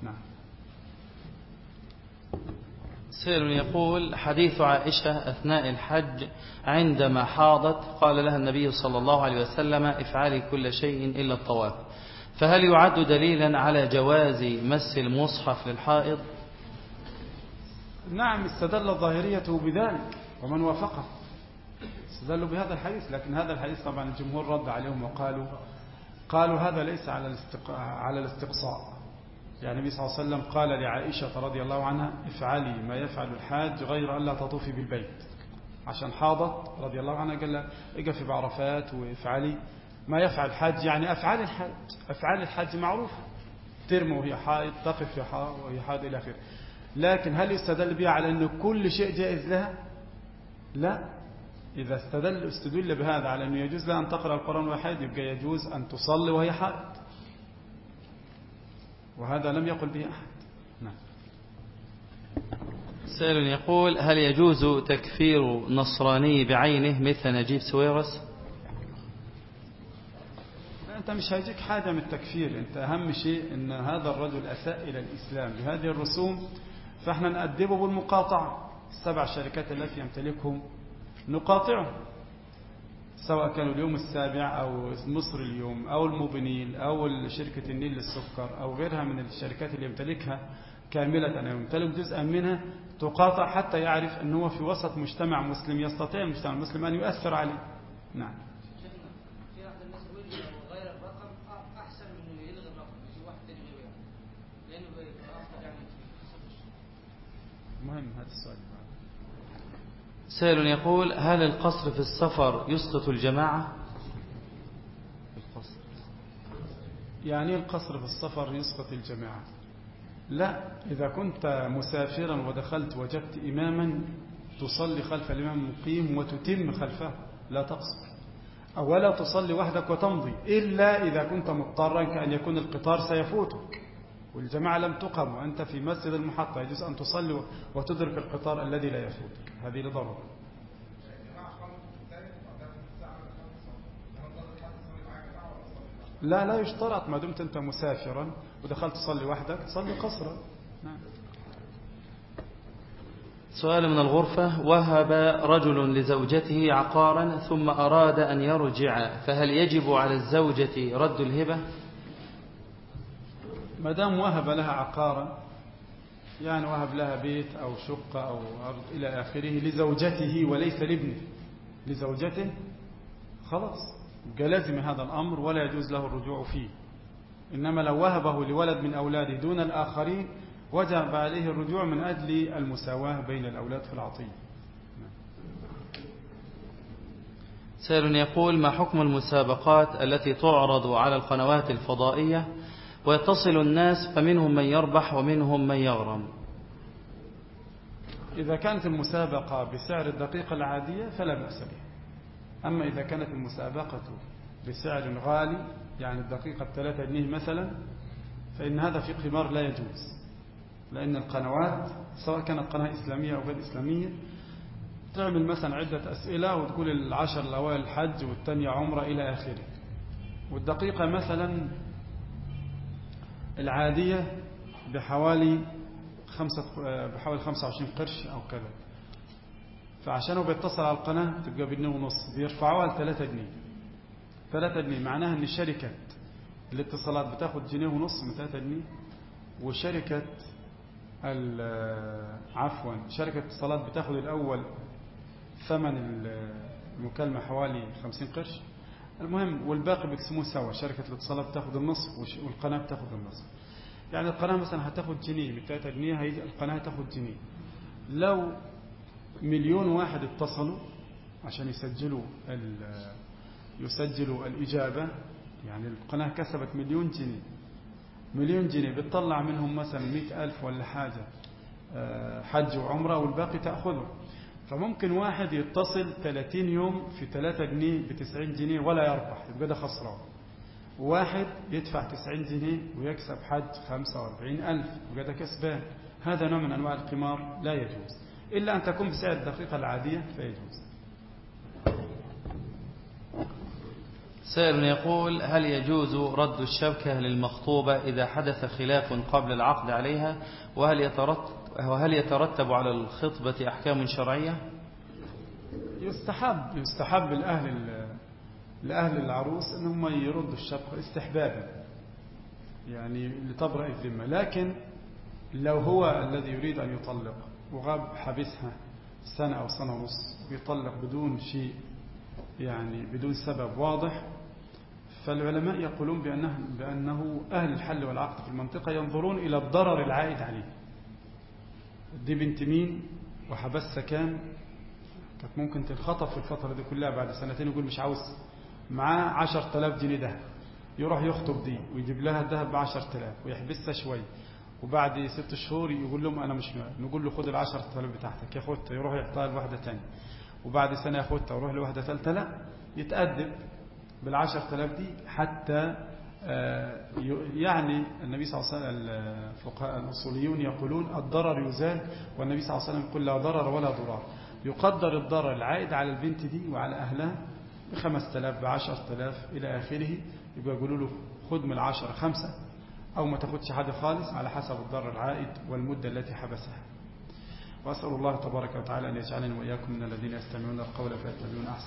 نعم. سير يقول حديث عائشة أثناء الحج عندما حاضت قال لها النبي صلى الله عليه وسلم افعلي كل شيء إلا الطواف. فهل يعد دليلا على جواز مس المصحف للحائض؟ نعم استدل الظاهرية بذلك ومن وافقه. استدلوا بهذا الحديث لكن هذا الحديث طبعا الجمهور رد عليهم وقالوا قالوا هذا ليس على على الاستقصاء. يعني النبي صلى الله عليه وسلم قال لعائشة رضي الله عنها افعلي ما يفعل الحاج غير أن لا تطوفي بالبيت. عشان حاضت رضي الله عنها قال لها اقفي بعرفات وافعلي ما يفعل الحاج. يعني أفعال الحاج أفعال الحاج معروفة. ترمي وهي حائض تقف وهي حائض إلى آخره. لكن هل يستدل بها على أن كل شيء جائز لها؟ لا. إذا استدل استدل بهذا على أنه يجوز لها أن تقرأ القرآن حائض يبقى يجوز أن تصلي وهي حائض. وهذا لم يقل به أحد. نعم. سائل يقول هل يجوز تكفير نصراني بعينه مثل نجيب سويرس؟ أنت مش هيجيك حاجة من التكفير. أنت أهم شيء أن هذا الرجل أساء إلى الإسلام. بهذه الرسوم فإحنا نأدبه بالمقاطعة. السبع شركات التي يمتلكهم نقاطعهم. سواء كانوا اليوم السابع أو مصر اليوم أو الموبنيل أو شركة النيل للسكر أو غيرها من الشركات اللي يمتلكها كاملة. أو يمتلك جزءا منها. تقاطع حتى يعرف أنه في وسط مجتمع مسلم يستطيع المجتمع المسلم أن يؤثر عليه. نعم. مهم هذا السؤال. سائل يقول هل القصر في السفر يسقط الجماعة؟ القصر. يعني القصر في السفر يسقط الجماعة؟ لا إذا كنت مسافرا ودخلت وجدت إماما تصلي خلف الإمام المقيم وتتم خلفه لا تقصر. أو ولا تصلي وحدك وتمضي إلا إذا كنت مضطرا كأن يكون القطار سيفوتك. والجماعة لم تقم وأنت في مسجد المحطة يجوز أن تصلي وتدرك القطار الذي لا يفوتك. هذه لضرورة. لا لا يشترط. ما دمت أنت مسافرا ودخلت تصلي وحدك تصلي قصرا. نعم. سؤال من الغرفة. وهب رجل لزوجته عقارا ثم أراد أن يرجع فهل يجب على الزوجة رد الهبة؟ ما دام وهب لها عقارا يعني وهب لها بيت أو شقة أو أرض إلى آخره لزوجته وليس لابنه. لزوجته؟ خلاص. لازم هذا الأمر ولا يجوز له الرجوع فيه. إنما لو وهبه لولد من أولاده دون الآخرين وجب عليه الرجوع من أجل المساواة بين الأولاد في العطية. سائل يقول ما حكم المسابقات التي تعرض على القنوات الفضائية ويتصل الناس فمنهم من يربح ومنهم من يغرم. إذا كانت المسابقة بسعر الدقيقة العادية فلا بأس بها. أما إذا كانت المسابقة بسعر غالي يعني الدقيقة 3 جنيه مثلا فإن هذا في قمار لا يجوز. لأن القنوات سواء كانت قناة إسلامية أو غير إسلامية تعمل مثلا عدة أسئلة وتقول العشر الأوائل الحج والثانية عمرة إلى آخره. والدقيقة مثلا العادية بحوالي خمسة بحوالي 25 قرش أو كذا. فعشانه بيتصل على القناة تبقى بجنيه ونص بيرفعوها ل 3 جنيه. 3 جنيه معناها إن شركة الاتصالات بتاخد جنيه ونص من 3 جنيه وشركة عفوا شركة الاتصالات بتاخد الأول ثمن المكالمة حوالي 50 قرش. المهم والباقي بيقسموه سوا. شركة الاتصالات بتاخد النصف والقناة بتاخد النصف يعني القناة مثلا هتاخد جنيه من 3 جنيه القناة هتاخد جنيه. لو مليون واحد اتصلوا عشان يسجلوا يسجلوا الإجابة يعني القناة كسبت مليون جنيه. مليون جنيه بتطلع منهم مثلا مئة ألف ولا حاجة حج وعمرة والباقي تأخذه. فممكن واحد يتصل 30 يوم في 3 جنيه ب 90 جنيه ولا يربح يبقى ده خسران. واحد يدفع 90 جنيه ويكسب حج 45 ألف يبقى ده كسبان. هذا نوع من أنواع القمار لا يجوز. إلا أن تكون بسعر الدقيقة العادية فيجوز. سائل يقول هل يجوز رد الشبكة للمخطوبة إذا حدث خلاف قبل العقد عليها؟ وهل يترتب, وهل يترتب على الخطبة أحكام شرعية؟ يستحب يستحب الأهل لأهل العروس أنهم يردوا الشبكة استحبابا يعني لتبرأ الذمة. لكن لو هو الذي يريد أن يطلق وغاب حبسها سنة أو سنة ونص ويطلق بدون شيء يعني بدون سبب واضح فالعلماء يقولون بأنه, بأنه أهل الحل والعقد في المنطقة ينظرون إلى الضرر العائد عليه. دي بنت مين وحبسها كان كانت ممكن تنخطف في الفترة دي كلها بعد سنتين يقول مش عاوز. معاه عشر تلاف جنيه ده يروح يخطب دي ويجيب لها الذهب بعشر تلاف ويحبسها شوي. وبعد ست شهور يقول لهم أنا مش نقول له خد العشر تلاف بتاعتك. يا خدت يروح يحطها لواحدة تانية. وبعد سنة ياخدها ويروح لواحدة ثالثة لا يتأدب بالعشر تلاف دي حتى يعني النبي صلى الله عليه وسلم الفقهاء الأصوليون يقولون الضرر يزال والنبي صلى الله عليه وسلم يقول لا ضرر ولا ضرار. يقدر الضرر العائد على البنت دي وعلى أهلها بخمس تلاف بعشر تلاف إلى آخره. يبقى يقولوا له خد من العشرة خمسة أو ما تاخدش حاجة خالص على حسب الضرر العائد والمدة التي حبسها. وأسأل الله تبارك وتعالى أن يجعلني وإياكم من الذين يستمعون القول فيتبعون أحسن